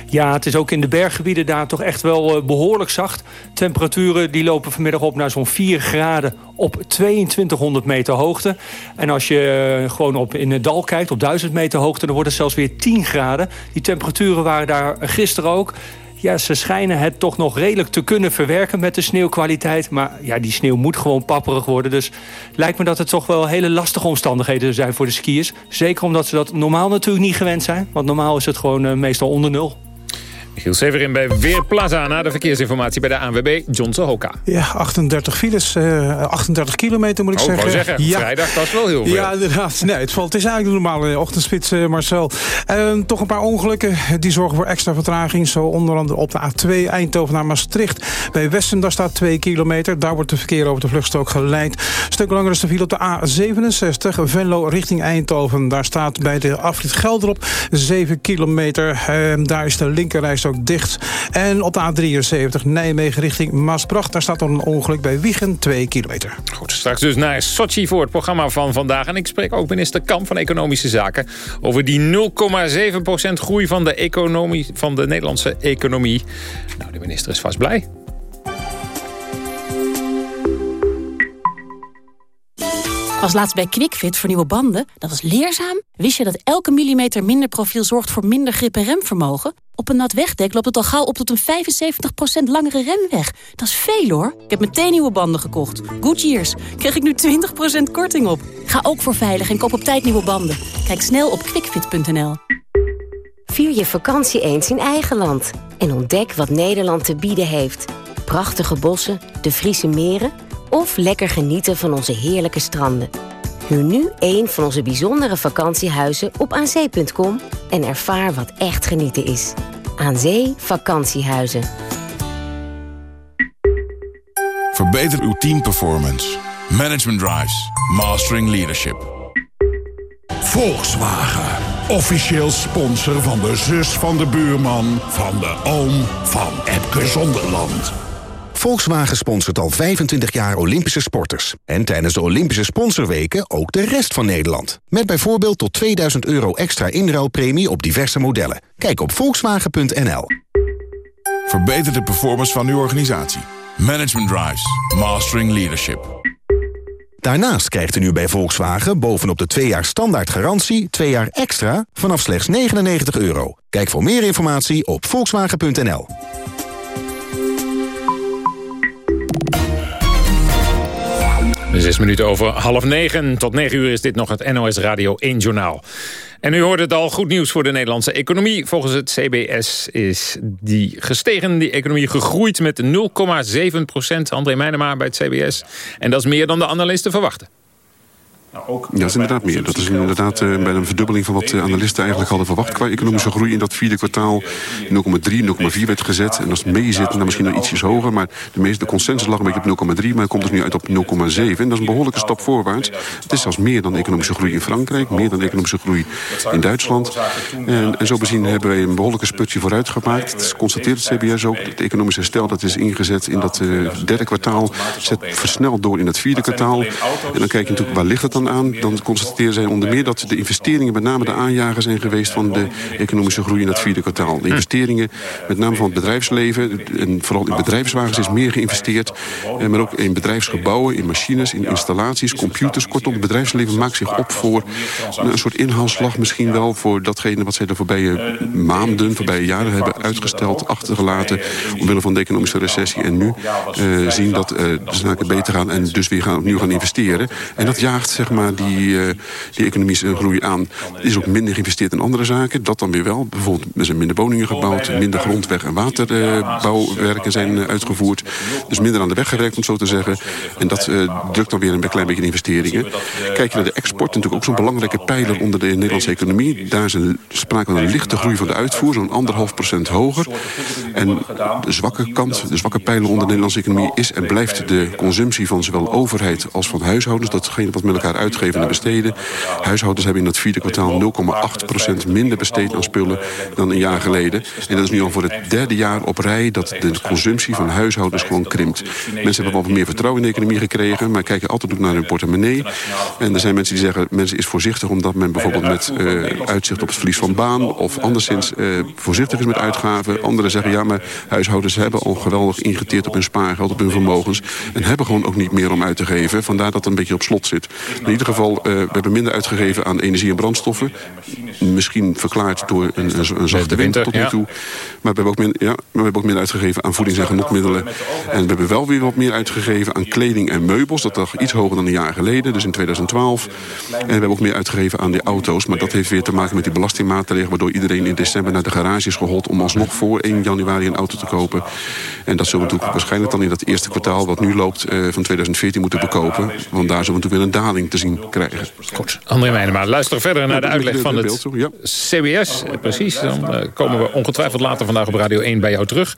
Ja, het is ook in de berggebieden daar toch echt wel behoorlijk zacht. Temperaturen die lopen vanmiddag op naar zo'n 4 graden op 2200 meter hoogte. En als je gewoon op in het dal kijkt, op 1000 meter hoogte... dan wordt het zelfs weer 10 graden. Die temperaturen waren daar gisteren ook ja, ze schijnen het toch nog redelijk te kunnen verwerken met de sneeuwkwaliteit. Maar ja, die sneeuw moet gewoon papperig worden. Dus lijkt me dat het toch wel hele lastige omstandigheden zijn voor de skiers. Zeker omdat ze dat normaal natuurlijk niet gewend zijn. Want normaal is het gewoon uh, meestal onder nul. Michiel Severin bij Weerplaza. Na de verkeersinformatie bij de ANWB, John Sohoka. Ja, 38 files, uh, 38 kilometer moet ik oh, zeggen. zeggen. Ja. Vrijdag, dat is wel heel veel. Ja, inderdaad. Nee, het, valt, het is eigenlijk de normale ochtendspits, uh, Marcel. Uh, toch een paar ongelukken, die zorgen voor extra vertraging. Zo onder andere op de A2 Eindhoven naar Maastricht. Bij Westen, daar staat 2 kilometer. Daar wordt het verkeer over de vluchtstrook geleid. Een stuk langer is de file op de A67, Venlo richting Eindhoven. Daar staat bij de afrit Gelderop 7 kilometer. daar is de linkerreis ook dicht. En op de A73 Nijmegen richting Maasbracht. Daar staat een ongeluk bij Wiegen, 2 kilometer. Goed, straks dus naar Sochi voor het programma van vandaag. En ik spreek ook minister Kamp van Economische Zaken... over die 0,7% groei van de, economie, van de Nederlandse economie. Nou, de minister is vast blij. Was laatst bij QuickFit voor nieuwe banden. Dat was leerzaam. Wist je dat elke millimeter minder profiel zorgt voor minder grip en remvermogen? Op een nat wegdek loopt het al gauw op tot een 75% langere remweg. Dat is veel hoor. Ik heb meteen nieuwe banden gekocht. Goodyears. Krijg ik nu 20% korting op. Ga ook voor veilig en koop op tijd nieuwe banden. Kijk snel op quickfit.nl. Vier je vakantie eens in eigen land. En ontdek wat Nederland te bieden heeft. Prachtige bossen, de Friese meren... of lekker genieten van onze heerlijke stranden. Huur nu een van onze bijzondere vakantiehuizen op aanzee.com... en ervaar wat echt genieten is. Aan Zee Vakantiehuizen. Verbeter uw teamperformance. Management Drives. Mastering Leadership. Volkswagen. Officieel sponsor van de zus van de buurman... van de oom van Epke Zonderland. Volkswagen sponsort al 25 jaar Olympische sporters. En tijdens de Olympische sponsorweken ook de rest van Nederland. Met bijvoorbeeld tot 2000 euro extra inruilpremie op diverse modellen. Kijk op volkswagen.nl. Verbeter de performance van uw organisatie. Management Drives. Mastering Leadership. Daarnaast krijgt u nu bij Volkswagen bovenop de 2 jaar standaard garantie... 2 jaar extra vanaf slechts 99 euro. Kijk voor meer informatie op volkswagen.nl. Zes minuten over half negen. Tot negen uur is dit nog het NOS Radio 1 Journaal. En u hoort het al, goed nieuws voor de Nederlandse economie. Volgens het CBS is die gestegen, die economie gegroeid met 0,7 procent. André Meijnema bij het CBS. En dat is meer dan de analisten verwachten. Ja, dat is inderdaad meer. Dat is inderdaad uh, bijna een verdubbeling van wat de analisten eigenlijk hadden verwacht qua economische groei in dat vierde kwartaal. 0,3, 0,4 werd gezet. En als het mee zit, dan misschien nog ietsjes hoger. Maar de meeste consensus lag een beetje op 0,3, maar het komt dus nu uit op 0,7. En dat is een behoorlijke stap voorwaarts. Het is zelfs meer dan economische groei in Frankrijk, meer dan economische groei in Duitsland. En, en zo bezien hebben wij een behoorlijke sputje vooruit gemaakt. Het constateert het CBS ook. Het economische herstel dat is ingezet in dat uh, derde kwartaal zet versneld door in het vierde kwartaal. En dan kijk je natuurlijk, waar ligt het dan aan. Dan constateren zij onder meer dat de investeringen... met name de aanjager zijn geweest van de economische groei in het vierde kwartaal. De investeringen, met name van het bedrijfsleven... en vooral in bedrijfswagens is meer geïnvesteerd. eh, Maar ook in bedrijfsgebouwen, in machines, in installaties, computers. Kortom, het bedrijfsleven maakt zich op voor een soort inhaalslag misschien wel... voor datgene wat zij de voorbije maanden, voorbije jaren hebben uitgesteld... achtergelaten, omwille van de economische recessie. En nu uh, zien dat uh, de zaken beter gaan en dus weer gaan, opnieuw gaan investeren. En dat jaagt zeg die, uh, die economische groei aan. Er is ook minder geïnvesteerd in andere zaken. Dat dan weer wel. Bijvoorbeeld er zijn minder woningen gebouwd, minder grondweg- en waterbouwwerken zijn uitgevoerd. Dus minder aan de weg gewerkt, om het zo te zeggen. En dat drukt dan weer een klein beetje investeringen. Kijk je naar de export, natuurlijk ook zo'n belangrijke pijler onder de Nederlandse economie. Daar is een, sprake van een lichte groei van de uitvoer, zo'n anderhalf procent hoger. En de zwakke kant, de zwakke pijler onder de Nederlandse economie is en blijft de consumptie van zowel overheid als van huishoudens. Datgene wat met elkaar uitgeven en besteden. Huishoudens hebben in het vierde kwartaal 0,8% minder besteed aan spullen dan een jaar geleden. En dat is nu al voor het derde jaar op rij dat de consumptie van huishoudens gewoon krimpt. Mensen hebben wel meer vertrouwen in de economie gekregen, maar kijken altijd ook naar hun portemonnee. En er zijn mensen die zeggen, mensen is voorzichtig omdat men bijvoorbeeld met uh, uitzicht op het verlies van baan of anderszins uh, voorzichtig is met uitgaven. Anderen zeggen, ja, maar huishoudens hebben al geweldig ingeteerd op hun spaargeld, op hun vermogens. En hebben gewoon ook niet meer om uit te geven. Vandaar dat het een beetje op slot zit. In ieder geval, uh, we hebben minder uitgegeven aan energie en brandstoffen. Misschien verklaard door een, een, een zachte winter tot nu toe. Maar, we hebben ook minder, ja, maar we hebben ook minder uitgegeven aan voedings- en genotmiddelen. En we hebben wel weer wat meer uitgegeven aan kleding en meubels. Dat lag iets hoger dan een jaar geleden, dus in 2012. En we hebben ook meer uitgegeven aan die auto's. Maar dat heeft weer te maken met die belastingmaatregelen... waardoor iedereen in december naar de garage is gehold... om alsnog voor 1 januari een auto te kopen. En dat zullen we natuurlijk waarschijnlijk dan in dat eerste kwartaal... wat nu loopt uh, van 2014 moeten bekopen. Want daar zullen we natuurlijk weer een daling te zien krijgen. Goed, André Meijnema, luister verder naar de uitleg van het CBS. Precies, dan uh, komen we ongetwijfeld later vandaag op Radio 1 bij jou terug.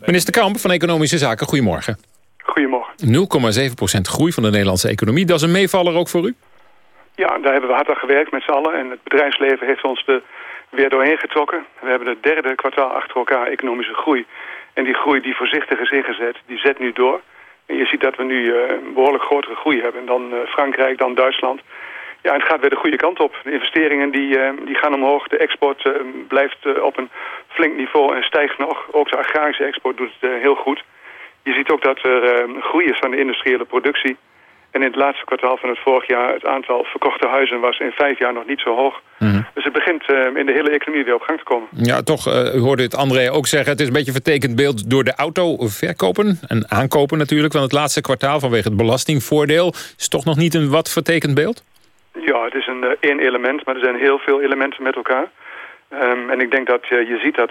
Minister Kamp van Economische Zaken, goedemorgen. Goedemorgen. 0,7% groei van de Nederlandse economie. Dat is een meevaller ook voor u? Ja, daar hebben we hard aan gewerkt met z'n allen. En het bedrijfsleven heeft ons er weer doorheen getrokken. We hebben het derde kwartaal achter elkaar economische groei. En die groei die voorzichtig is ingezet, die zet nu door. Je ziet dat we nu uh, een behoorlijk grotere groei hebben dan uh, Frankrijk, dan Duitsland. Ja, het gaat weer de goede kant op. De investeringen die, uh, die gaan omhoog. De export blijft op een flink niveau en stijgt nog. Ook de agrarische export doet het heel goed. Je ziet ook dat er groei is van de industriële productie. En in het laatste kwartaal van het vorig jaar... het aantal verkochte huizen was in vijf jaar nog niet zo hoog. Mm -hmm. Dus het begint in de hele economie weer op gang te komen. Ja, toch, u hoorde het André ook zeggen... het is een beetje een vertekend beeld door de autoverkopen en aankopen natuurlijk... van het laatste kwartaal vanwege het belastingvoordeel. Is toch nog niet een wat vertekend beeld? Ja, het is een uh, één element, maar er zijn heel veel elementen met elkaar. Um, en ik denk dat uh, je ziet dat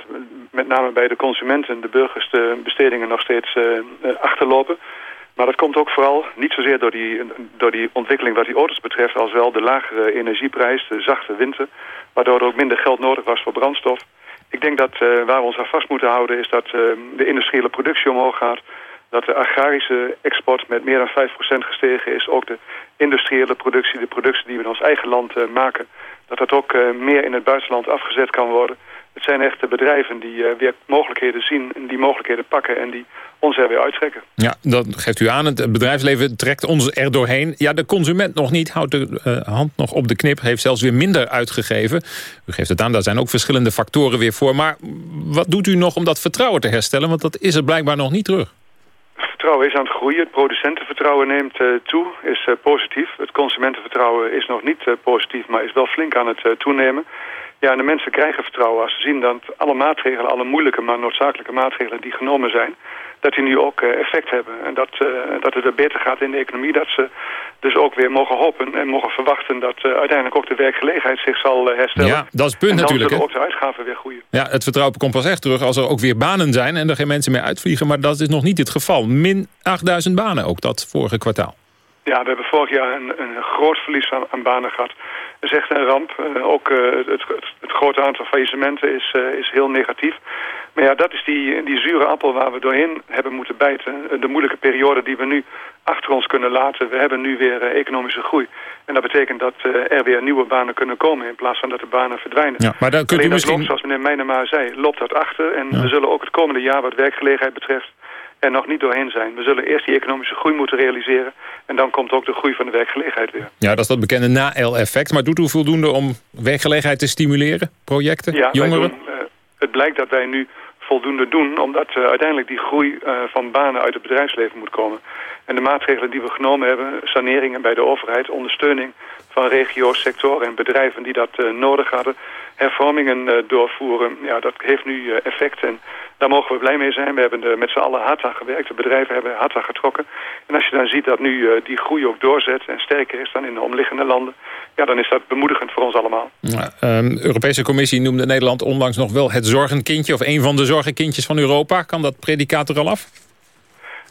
met name bij de consumenten de burgers de bestedingen nog steeds achterlopen. Maar dat komt ook vooral niet zozeer door die, door die ontwikkeling wat die auto's betreft... als wel de lagere energieprijs, de zachte winter... waardoor er ook minder geld nodig was voor brandstof. Ik denk dat waar we ons aan vast moeten houden is dat de industriële productie omhoog gaat... dat de agrarische export met meer dan 5% gestegen is. Ook de industriële productie, de productie die we in ons eigen land eh, maken, dat dat ook eh, meer in het buitenland afgezet kan worden. Het zijn echt de bedrijven die eh, weer mogelijkheden zien en die mogelijkheden pakken en die ons er weer uittrekken. Ja, dat geeft u aan. Het bedrijfsleven trekt ons er doorheen. Ja, de consument nog niet, houdt de uh, hand nog op de knip. Heeft zelfs weer minder uitgegeven. U geeft het aan, daar zijn ook verschillende factoren weer voor. Maar wat doet u nog om dat vertrouwen te herstellen? Want dat is er blijkbaar nog niet terug. Het vertrouwen is aan het groeien. Het producentenvertrouwen neemt uh, toe, is uh, positief. Het consumentenvertrouwen is nog niet positief, maar is wel flink aan het toenemen. Ja, en de mensen krijgen vertrouwen als ze zien dat alle maatregelen, alle moeilijke maar noodzakelijke maatregelen die genomen zijn, dat die nu ook uh, effect hebben. En dat, uh, dat het er beter gaat in de economie. Dat ze dus ook weer mogen hopen en mogen verwachten dat uh, uiteindelijk ook de werkgelegenheid zich zal herstellen. Ja, dat is het punt en dan natuurlijk. zullen ook de uitgaven weer groeien. Ja, het vertrouwen komt pas echt terug als er ook weer banen zijn en er geen mensen meer uitvliegen. Maar dat is nog niet het geval. Min 8000 banen ook dat vorige kwartaal. Ja, we hebben vorig jaar een, een groot verlies aan, aan banen gehad. Dat is echt een ramp. Uh, ook uh, het, het, het, grote aantal faillissementen is, uh, is heel negatief. Maar ja, dat is die, die zure appel waar we doorheen hebben moeten bijten. De moeilijke periode die we nu achter ons kunnen laten. We hebben nu weer economische groei. En dat betekent dat er weer nieuwe banen kunnen komen... in plaats van dat de banen verdwijnen. Ja, maar dan kunt u misschien... loopt, zoals meneer Meijnema zei, loopt dat achter. En ja. we zullen ook het komende jaar wat werkgelegenheid betreft er nog niet doorheen zijn. We zullen eerst die economische groei moeten realiseren... en dan komt ook de groei van de werkgelegenheid weer. Ja, dat is dat bekende na-L-effect. Maar doet u voldoende om werkgelegenheid te stimuleren? Projecten? Ja, jongeren? Doen, uh, het blijkt dat wij nu voldoende doen... omdat uh, uiteindelijk die groei uh, van banen uit het bedrijfsleven moet komen. En de maatregelen die we genomen hebben... saneringen bij de overheid, ondersteuning van regio's, sectoren en bedrijven... die dat nodig hadden, hervormingen doorvoeren... ja, dat heeft nu effect en daar mogen we blij mee zijn. We hebben er met z'n allen hard aan gewerkt. De bedrijven hebben hard aan getrokken. En als je dan ziet dat nu uh, die groei ook doorzet en sterker is dan in de omliggende landen... ja, dan is dat bemoedigend voor ons allemaal. Ja, um, de Europese Commissie noemde Nederland onlangs nog wel het zorgenkindje... of een van de zorgenkindjes van Europa. Kan dat predicaat er al af?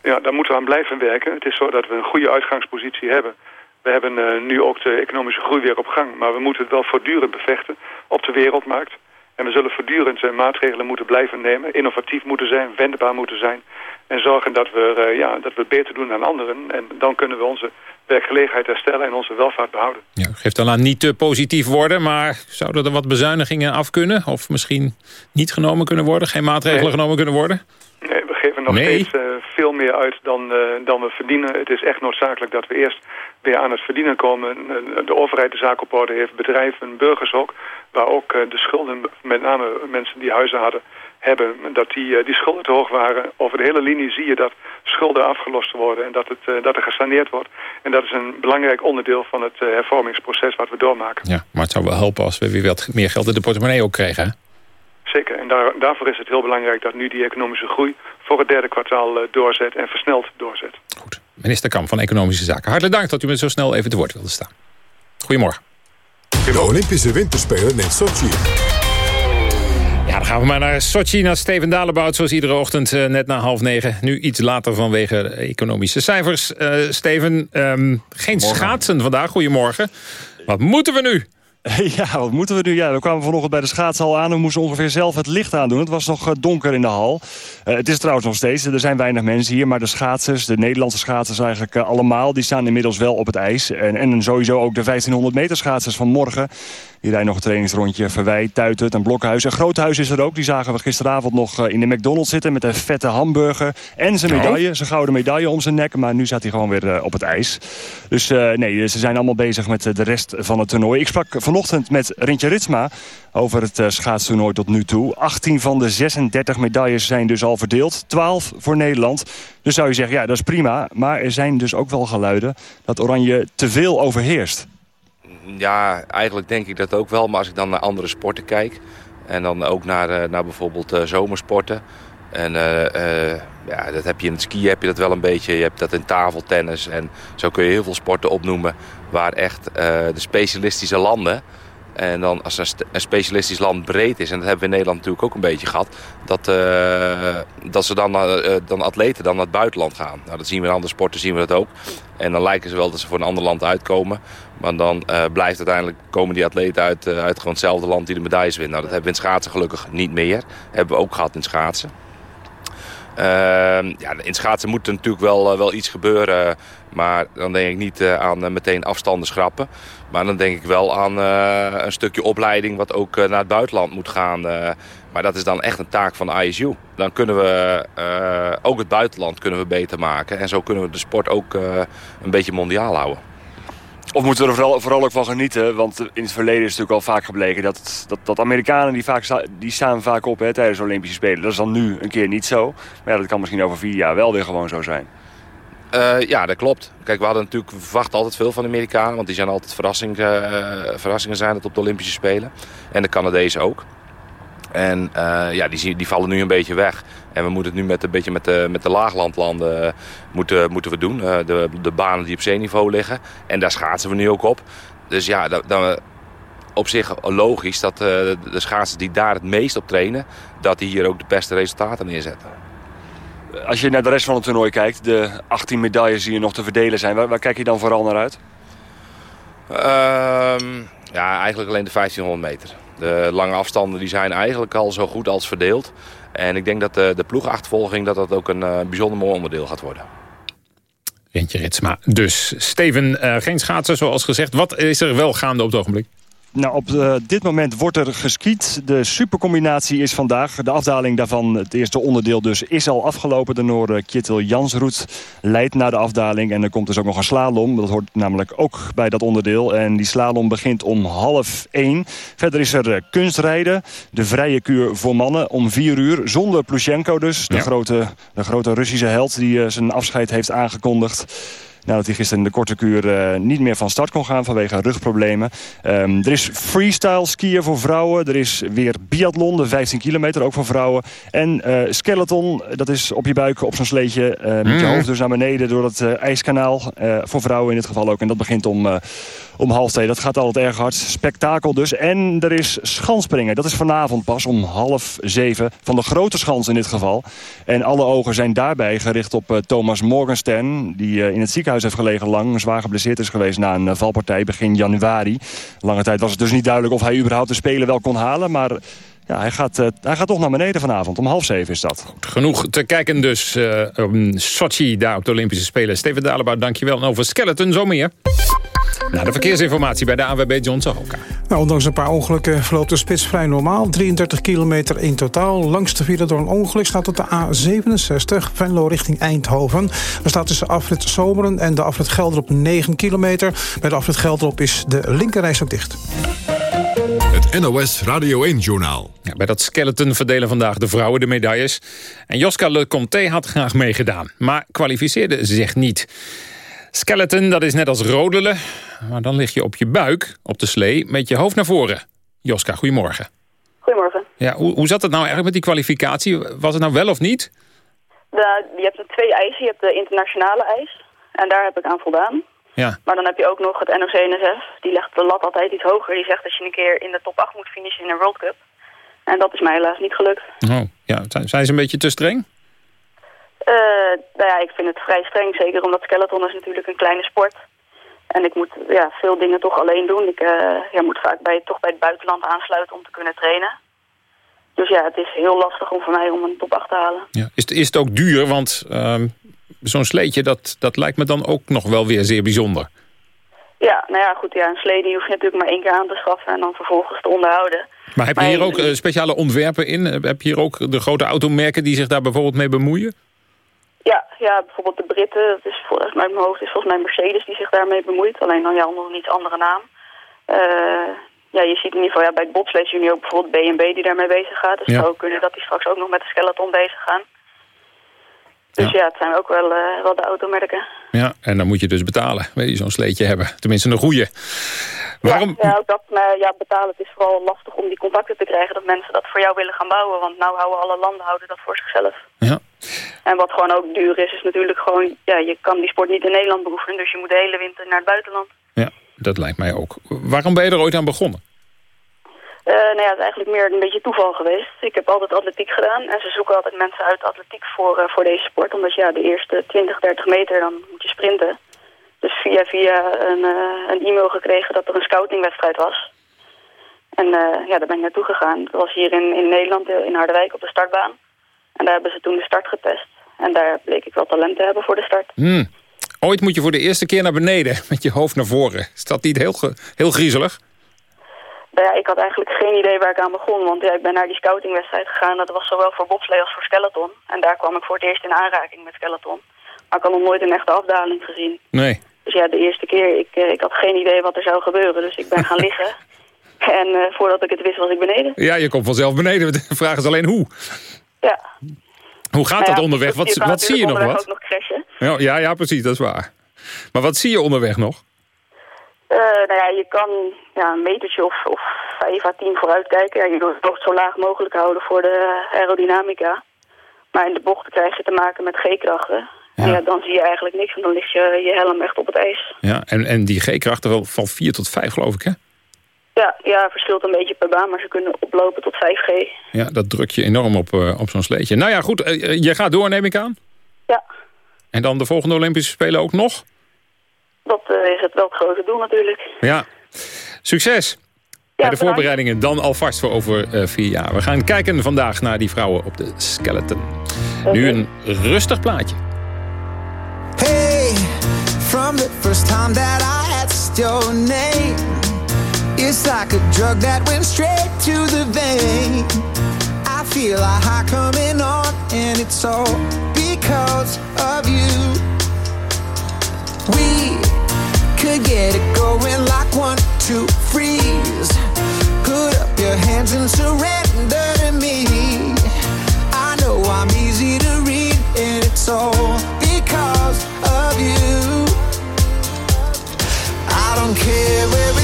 Ja, daar moeten we aan blijven werken. Het is zo dat we een goede uitgangspositie hebben. We hebben uh, nu ook de economische groei weer op gang. Maar we moeten het wel voortdurend bevechten op de wereldmarkt. En we zullen voortdurend uh, maatregelen moeten blijven nemen. Innovatief moeten zijn, wendbaar moeten zijn. En zorgen dat we, uh, ja, dat we beter doen dan anderen. En dan kunnen we onze werkgelegenheid herstellen en onze welvaart behouden. Ja, geeft dan aan niet te positief worden, maar zouden er wat bezuinigingen af kunnen? Of misschien niet genomen kunnen worden? Geen maatregelen nee. genomen kunnen worden? Nee, geven nog nee. steeds uh, veel meer uit dan, dan we verdienen. Het is echt noodzakelijk dat we eerst weer aan het verdienen komen. De overheid de zaak op orde heeft, bedrijven, burgers ook. Waar ook de schulden, met name mensen die huizen hadden, hebben. Dat die, die schulden te hoog waren. Over de hele linie zie je dat schulden afgelost worden en dat, het, dat er gesaneerd wordt. En dat is een belangrijk onderdeel van het hervormingsproces wat we doormaken. Ja, maar het zou wel helpen als we weer wat meer geld in de portemonnee ook kregen, hè? Zeker, en daar, daarvoor is het heel belangrijk dat nu die economische groei voor het derde kwartaal uh, doorzet en versneld doorzet. Goed. Minister Kamp van Economische Zaken. Hartelijk dank dat u met zo snel even te woord wilde staan. Goedemorgen. De Olympische Winterspelen in Sochi. Ja, dan gaan we maar naar Sochi, naar Steven Dalebout... zoals iedere ochtend uh, net na half negen. Nu iets later vanwege economische cijfers. Uh, Steven, um, geen schaatsen vandaag. Goedemorgen. Wat moeten we nu? Ja, wat moeten we nu? Ja, we kwamen vanochtend bij de schaatshal aan. We moesten ongeveer zelf het licht aandoen. Het was nog donker in de hal. Uh, het is trouwens nog steeds. Er zijn weinig mensen hier. Maar de schaatsers, de Nederlandse schaatsers eigenlijk uh, allemaal... die staan inmiddels wel op het ijs. En, en sowieso ook de 1500 meter schaatsers van morgen. Die rijden nog een trainingsrondje. Verwij, Tuitert en Blokhuis. Een Groothuis is er ook. Die zagen we gisteravond nog in de McDonald's zitten... met een vette hamburger en zijn medaille. Zijn gouden medaille om zijn nek. Maar nu staat hij gewoon weer op het ijs. Dus nee, ze zijn allemaal bezig met de rest van het toernooi. Ik sprak vanochtend met Rintje Ritsma over het uh, schaatstoernooi tot nu toe. 18 van de 36 medailles zijn dus al verdeeld. 12 voor Nederland. Dus zou je zeggen, ja, dat is prima. Maar er zijn dus ook wel geluiden dat Oranje te veel overheerst. Ja, eigenlijk denk ik dat ook wel. Maar als ik dan naar andere sporten kijk... en dan ook naar, uh, naar bijvoorbeeld uh, zomersporten... En uh, uh, ja, dat heb je in het skiën heb je dat wel een beetje. Je hebt dat in tafeltennis. En zo kun je heel veel sporten opnoemen waar echt uh, de specialistische landen... En dan als een, specialistisch land breed is, en dat hebben we in Nederland natuurlijk ook een beetje gehad... dat, dat ze dan, dan atleten dan naar het buitenland gaan. Nou, dat zien we in andere sporten, zien we dat ook. En dan lijken ze wel dat ze voor een ander land uitkomen. Maar dan blijft uiteindelijk, komen die atleten uit, uit gewoon hetzelfde land die de medailles winnen. Nou, dat hebben we in schaatsen gelukkig niet meer. Dat hebben we ook gehad in schaatsen. Ehm, ja, in schaatsen moet er natuurlijk wel, wel iets gebeuren. Maar dan denk ik niet aan meteen afstanden schrappen. Maar dan denk ik wel aan een stukje opleiding wat ook naar het buitenland moet gaan. maar dat is dan echt een taak van de ISU. Dan kunnen we ook het buitenland kunnen we beter maken. En zo kunnen we de sport ook een beetje mondiaal houden. Of moeten we er vooral, vooral ook van genieten? Want in het verleden is het natuurlijk al vaak gebleken... dat, dat, dat Amerikanen die, vaak die staan vaak op hè, tijdens de Olympische Spelen. Dat is dan nu een keer niet zo. Maar dat kan misschien over vier jaar wel weer gewoon zo zijn. Uh, ja, dat klopt. Kijk, we hadden natuurlijk verwacht altijd veel van de Amerikanen. Want die zijn altijd verrassing, uh, verrassingen zijn het op de Olympische Spelen. En de Canadezen ook. En uh, ja, die, die vallen nu een beetje weg. En we moeten het nu met, een beetje met de, met de laaglandlanden uh, moeten, moeten we doen. Uh, de, de banen die op zeeniveau liggen. En daar schaatsen we nu ook op. Dus ja, dan, op zich logisch dat de schaatsers die daar het meest op trainen... dat die hier ook de beste resultaten neerzetten. Als je naar de rest van het toernooi kijkt... de 18 medailles die er nog te verdelen zijn... waar, waar kijk je dan vooral naar uit? Ehm, ja, eigenlijk alleen de 1500 meter. De lange afstanden die zijn eigenlijk al zo goed als verdeeld. En ik denk dat de, de ploegachtervolging dat dat ook een uh, bijzonder mooi onderdeel gaat worden. Rentje Ritsma. Dus Steven, uh, geen schaatsen zoals gezegd. Wat is er wel gaande op het ogenblik? Nou, op uh, dit moment wordt er geskiet. De supercombinatie is vandaag. De afdaling daarvan, het eerste onderdeel dus, is al afgelopen. De Noor uh, Kittel Jansroet leidt naar de afdaling. En er komt dus ook nog een slalom. Dat hoort namelijk ook bij dat onderdeel. En die slalom begint om half één. Verder is er uh, kunstrijden. De vrije kuur voor mannen om vier uur. Zonder Plushenko dus. De, ja. grote, de grote Russische held die zijn afscheid heeft aangekondigd. Nadat hij gisteren in de korte kuur uh, niet meer van start kon gaan vanwege rugproblemen. Um, er is freestyle skiën voor vrouwen. Er is weer biathlon, de 15 kilometer, ook voor vrouwen. En uh, skeleton, dat is op je buik op zo'n sleetje. Uh, met je hoofd dus naar beneden door het ijskanaal. voor vrouwen in dit geval ook. En dat begint om om half twee. Dat gaat altijd erg hard. Spektakel dus. En er is schansspringen. Dat is vanavond pas om half zeven. Van de grote schans in dit geval. En alle ogen zijn daarbij gericht op uh, Thomas Morgenstern. Die uh, in het ziekenhuis heeft gelegen lang. Zwaar geblesseerd is geweest na een uh, valpartij begin januari. Lange tijd was het dus niet duidelijk of hij überhaupt de Spelen wel kon halen. Maar ja, hij gaat, hij gaat toch naar beneden vanavond. Om half zeven is dat. Genoeg te kijken dus uh, Sochi daar op de Olympische Spelen. Steven Dalebout, dankjewel. En over skeleton zo meer. Nou, de verkeersinformatie bij de AWB John Sahoka. Nou, ondanks een paar ongelukken verloopt de spits vrij normaal. 33 kilometer in totaal. Langs de file door een ongeluk staat op de A67, Venlo richting Eindhoven. Er staat tussen afrit Zomeren en de afrit Gelderop 9 kilometer. Bij de afrit Gelderop is de linkerreis ook dicht. Het NOS Radio 1-journaal. Ja, bij dat skeleton verdelen vandaag de vrouwen de medailles. En Joska Le Comte had graag meegedaan, maar kwalificeerde zich niet. Skeleton, dat is net als rodelen. Maar dan lig je op je buik, op de slee, met je hoofd naar voren. Joska, goedemorgen. Goedemorgen. Ja, hoe, hoe zat het nou eigenlijk met die kwalificatie? Was het nou wel of niet? De, je hebt twee eisen. Je hebt de internationale eis. En daar heb ik aan voldaan. Ja. Maar dan heb je ook nog het NOC-NSF. Die legt de lat altijd iets hoger. Die zegt dat je een keer in de top 8 moet finishen in een World Cup. En dat is mij helaas niet gelukt. Oh, ja. Zijn ze een beetje te streng? Uh, nou ja, ik vind het vrij streng. Zeker omdat skeleton is natuurlijk een kleine sport. En ik moet ja, veel dingen toch alleen doen. Ik uh, ja, moet vaak bij, toch bij het buitenland aansluiten om te kunnen trainen. Dus ja, het is heel lastig om voor mij om een top 8 te halen. Ja. Is, het, is het ook duur? Want uh, zo'n sleetje, dat, dat lijkt me dan ook nog wel weer zeer bijzonder. Ja, nou ja, goed. Ja, een slee die hoef je natuurlijk maar één keer aan te schaffen en dan vervolgens te onderhouden. Maar heb je hier ook uh, speciale ontwerpen in? Heb je hier ook de grote automerken die zich daar bijvoorbeeld mee bemoeien? Ja, ja, bijvoorbeeld de Britten, dat is volgens mij mijn hoofd is volgens mij Mercedes die zich daarmee bemoeit. Alleen dan ja, onder een iets andere naam. Uh, ja, je ziet in ieder geval ja, bij het bobslees ook bijvoorbeeld B&B die daarmee bezig gaat. Dus het zou kunnen dat die straks ook nog met de skeleton bezig gaan. Dus ja, ja het zijn ook wel, uh, wel de automerken. Ja, en dan moet je dus betalen. Wil je zo'n sleetje hebben. Tenminste een goede. Waarom... Ja, ja, ook dat, maar ja, betalen. Het is vooral lastig om die contacten te krijgen dat mensen dat voor jou willen gaan bouwen. Want nou houden alle landen houden dat voor zichzelf. Ja. En wat gewoon ook duur is, is natuurlijk gewoon... Ja, je kan die sport niet in Nederland beoefenen. Dus je moet de hele winter naar het buitenland. Ja, dat lijkt mij ook. Waarom ben je er ooit aan begonnen? Uh, nou ja, het is eigenlijk meer een beetje toeval geweest. Ik heb altijd atletiek gedaan en ze zoeken altijd mensen uit atletiek voor, uh, voor deze sport. Omdat ja, de eerste 20, 30 meter dan moet je sprinten. Dus via via een, uh, een e-mail gekregen dat er een scoutingwedstrijd was. En ja, daar ben ik naartoe gegaan. Dat was hier in, in Nederland, in Harderwijk, op de startbaan. En daar hebben ze toen de start getest. En daar bleek ik wel talent te hebben voor de start. Hmm. Ooit moet je voor de eerste keer naar beneden met je hoofd naar voren. Is dat niet heel, heel griezelig? Nou ja, ik had eigenlijk geen idee waar ik aan begon. Want ja, ik ben naar die scoutingwedstrijd gegaan. Dat was zowel voor bobslee als voor skeleton. En daar kwam ik voor het eerst in aanraking met skeleton. Maar ik had nog nooit een echte afdaling gezien. Nee. Dus ja, de eerste keer, ik, eh, ik had geen idee wat er zou gebeuren. Dus ik ben gaan liggen. En eh, voordat ik het wist, was ik beneden. Ja, je komt vanzelf beneden. De vraag is alleen hoe. Ja. Hoe gaat Nou ja, dat onderweg? Wat, wat zie je nog wat? ook nog crashen. Ja, ja, ja, precies, dat is waar. Maar wat zie je onderweg nog? Eh, nou ja, je kan ja, een metertje of, of 5 à 10 vooruit kijken. Ja, je wil het zo laag mogelijk houden voor de aerodynamica. Maar in de bochten krijg je te maken met G-krachten. En ja, dan zie je eigenlijk niks. En dan ligt je, je helm echt op het ijs. Ja, en, en die G-krachten wel van 4 tot 5 geloof ik, hè? Ja, ja, verschilt een beetje per baan, maar ze kunnen oplopen tot 5G. Ja, dat druk je enorm op, eh, op zo'n sleetje. Nou ja, goed, eh, eh, je gaat door, neem ik aan? Ja. En dan de volgende Olympische Spelen ook nog? Dat is het wel het grote doel natuurlijk. Ja. Succes! Bij de voorbereidingen dan alvast voor over eh, vier jaar. We gaan kijken vandaag naar die vrouwen op de skeleton. Nu een rustig plaatje. Hey, from the first time that I asked your name, it's like a drug that went straight to the vein. I feel a high coming on, and it's all because of you. We could get it going like one, two, freeze. Put up your hands and surrender to me. I know I'm easy to read, and it's all because of you. I don't care where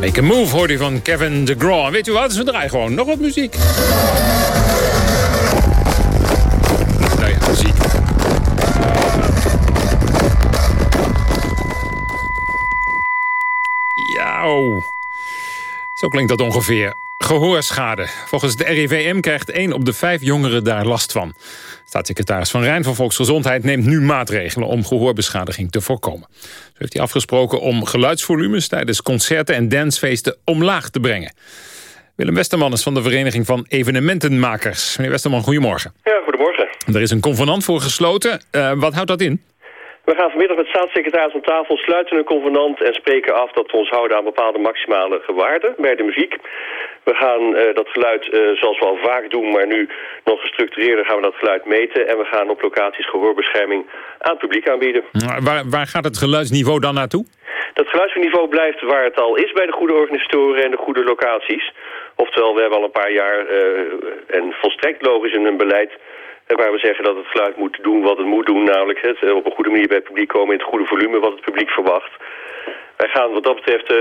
Make a Move hoorde je van Kevin DeGraw. En weet u wat? Ze draaien gewoon nog wat muziek. Nou ja, muziek. Ja. Zo klinkt dat ongeveer. Gehoorschade. Volgens de RIVM krijgt 1 op de 5 jongeren daar last van. Staatssecretaris Van Rijn van Volksgezondheid neemt nu maatregelen... om gehoorbeschadiging te voorkomen. Zo heeft hij afgesproken om geluidsvolumes... tijdens concerten en dancefeesten omlaag te brengen. Willem Westerman is van de Vereniging van Evenementenmakers. Meneer Westerman, goedemorgen. Ja, goedemorgen. Er is een convenant voor gesloten. Eh, wat houdt dat in? We gaan vanmiddag met staatssecretaris aan tafel, sluiten een convenant en spreken af dat we ons houden aan bepaalde maximale gewaarden bij de muziek. We gaan eh, dat geluid, eh, zoals we al vaak doen, maar nu nog gestructureerder gaan we dat geluid meten. En we gaan op locaties gehoorbescherming aan het publiek aanbieden. Waar, waar gaat het geluidsniveau dan naartoe? Dat geluidsniveau blijft waar het al is bij de goede organisatoren en de goede locaties. Oftewel, we hebben al een paar jaar uh, en volstrekt logisch in een beleid waar we zeggen dat het geluid moet doen wat het moet doen. Namelijk het op een goede manier bij het publiek komen in het goede volume wat het publiek verwacht. Wij gaan wat dat betreft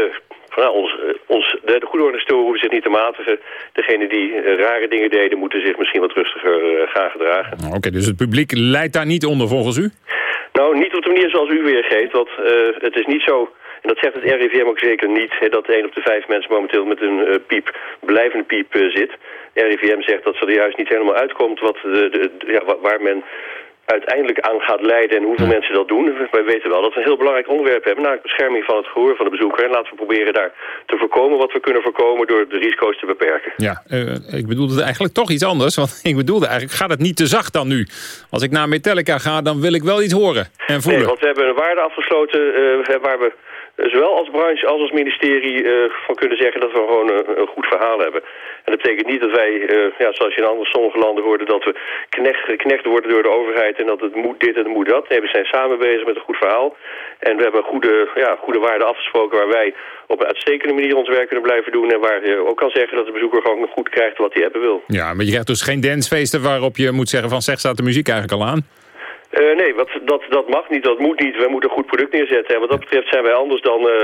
nou, ons, eh, ons, de, de goede organisatoren hoeven zich niet te matigen. Degenen die uh, rare dingen deden moeten zich misschien wat rustiger uh, gaan gedragen. Oké, dus het publiek leidt daar niet onder volgens u? Nou, niet op de manier zoals u weergeeft. Want het is niet zo, en dat zegt het RIVM ook zeker niet... dat één op de vijf mensen momenteel met een piep, blijvende piep zit. RIVM zegt dat ze er juist niet helemaal uitkomt wat de, de, ja, waar men uiteindelijk aan gaat leiden en hoeveel mensen dat doen. Wij weten wel dat we een heel belangrijk onderwerp hebben, namelijk bescherming van het gehoor van de bezoeker. En laten we proberen daar te voorkomen wat we kunnen voorkomen door de risico's te beperken. Ja, uh, ik bedoelde eigenlijk toch iets anders, want ik bedoelde eigenlijk, gaat het niet te zacht dan nu? Als ik naar Metallica ga, dan wil ik wel iets horen en voelen. Nee, want we hebben een waarde afgesloten uh, waar we zowel als branche als als ministerie uh, van kunnen zeggen dat we gewoon een, een, goed verhaal hebben. En dat betekent niet dat wij, uh, ja, zoals je in andere sommige landen hoorde, dat we knecht, geknecht worden door de overheid en dat het moet dit en het moet dat. Nee, we zijn samen bezig met een goed verhaal. En we hebben goede, ja, goede waarden afgesproken waar wij op een uitstekende manier ons werk kunnen blijven doen. En waar je ook kan zeggen dat de bezoeker gewoon goed krijgt wat hij hebben wil. Ja, maar je krijgt dus geen dancefeesten waarop je moet zeggen van zeg staat de muziek eigenlijk al aan? Uh, nee, wat, dat, dat mag niet, dat moet niet. We moeten een goed product neerzetten. En wat dat betreft zijn wij anders dan... Uh,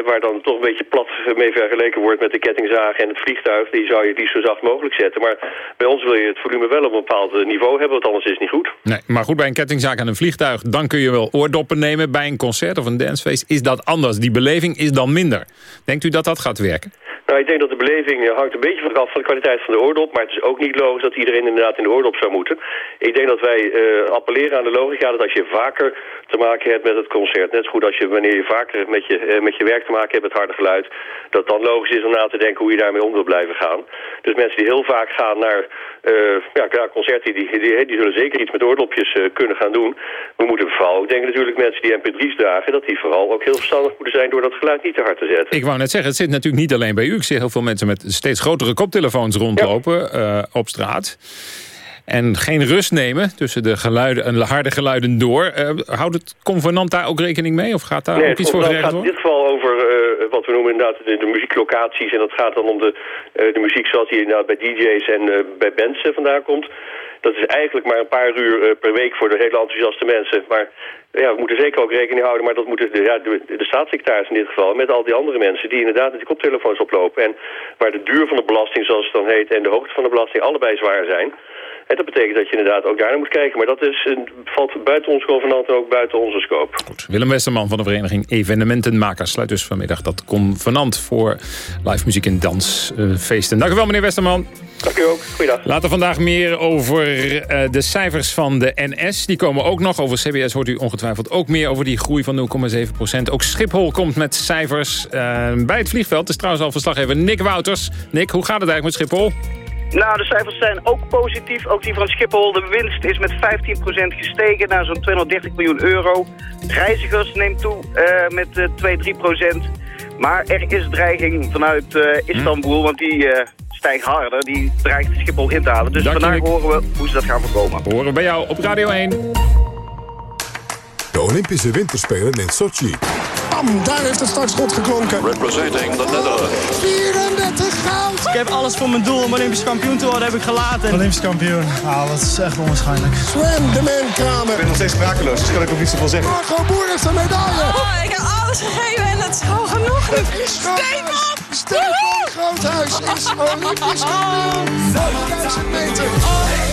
waar dan toch een beetje plat mee vergeleken wordt met de kettingzaag en het vliegtuig. Die zou je liefst zo zacht mogelijk zetten. Maar bij ons wil je het volume wel op een bepaald niveau hebben, want anders is het niet goed. Nee, maar goed, bij een kettingzaag en een vliegtuig... dan kun je wel oordoppen nemen. Bij een concert of een dancefeest is dat anders. Die beleving is dan minder. Denkt u dat dat gaat werken? Nou, ik denk dat de beleving eh, hangt een beetje vanaf van de kwaliteit van de oordop. Maar het is ook niet logisch dat iedereen inderdaad in de oordop zou moeten. Ik denk dat wij uh, appelleren aan de logica dat als je vaker te maken hebt met het concert... net zo goed als je wanneer je vaker met je, uh, met je werk te maken hebt met harde geluid... dat dan logisch is om na te denken hoe je daarmee om wil blijven gaan. Dus mensen die heel vaak gaan naar, ja, concerten, die, die, die, zullen zeker iets met oordopjes kunnen gaan doen. We moeten vooral ook denken natuurlijk mensen die mp3's dragen... dat die vooral ook heel verstandig moeten zijn door dat geluid niet te hard te zetten. Ik wou net zeggen, het zit natuurlijk niet alleen bij u. Ik zie heel veel mensen met steeds grotere koptelefoons rondlopen ja. op straat. En geen rust nemen tussen de geluiden en harde geluiden door. Uh, houdt het convenant daar ook rekening mee? Of gaat daar nee, ook iets voor geregeld worden? In dit geval over we noemen inderdaad de, muzieklocaties. En dat gaat dan om de, uh, de muziek zoals die inderdaad bij DJ's en bij bands vandaan komt. Dat is eigenlijk maar een paar uur per week voor de hele enthousiaste mensen. Maar ja, we moeten zeker ook rekening houden, maar dat moeten de, ja, de, de staatssecretaris in dit geval... met al die andere mensen die inderdaad met die koptelefoons oplopen... en waar de duur van de belasting, zoals het dan heet... en de hoogte van de belasting allebei zwaar zijn... En dat betekent dat je inderdaad ook daar naar moet kijken. Maar dat is, valt buiten ons convenant en ook buiten onze scope. Goed. Willem Westerman van de vereniging Evenementenmakers... sluit dus vanmiddag dat convenant voor live muziek en dansfeesten. Dank u wel, meneer Westerman. Dank u ook. Goeiedag. Later vandaag meer over uh, de cijfers van de NS. Die komen ook nog. Over CBS hoort u ongetwijfeld ook meer over die groei van 0,7 procent. Ook Schiphol komt met cijfers uh, bij het vliegveld. is trouwens al verslaggever Nick Wouters. Nick, hoe gaat het eigenlijk met Schiphol? Nou, de cijfers zijn ook positief. Ook die van Schiphol. De winst is met 15% gestegen naar zo'n 230 miljoen euro. Reizigers neemt toe uh, met uh, 2-3%. Maar er is dreiging vanuit uh, Istanbul, want die stijgt harder. Die dreigt Schiphol in te halen. Dus vandaag horen we hoe ze dat gaan voorkomen. We horen bij jou op Radio 1. De Olympische Winterspelen in Sochi. Bam, daar heeft het startschot geklonken. Representing the Netherlands. 34 goud. Ik heb alles voor mijn doel om Olympisch kampioen te worden, heb ik gelaten. Olympisch kampioen, ah, dat is echt onwaarschijnlijk. Sven de Man Kramer. Ik ben nog steeds sprakeloos, dus kan ik ook niet zoveel zeggen. Margot Boer heeft een medaille. Oh, ik heb alles gegeven en het is gewoon genoeg. Het is Stefan! Stefan Groothuis is Olympisch kampioen. 5000 meter.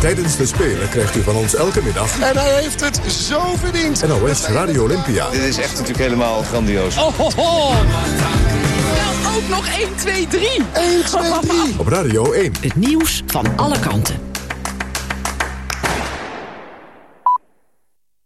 Tijdens de Spelen krijgt u van ons elke middag... En hij heeft het zo verdiend. NOS Radio Olympia. Dit is echt natuurlijk helemaal grandioos. Oh, ho, ho. ook nog 1, 2, 3. 1, 2, 3. Op Radio 1. Het nieuws van alle kanten.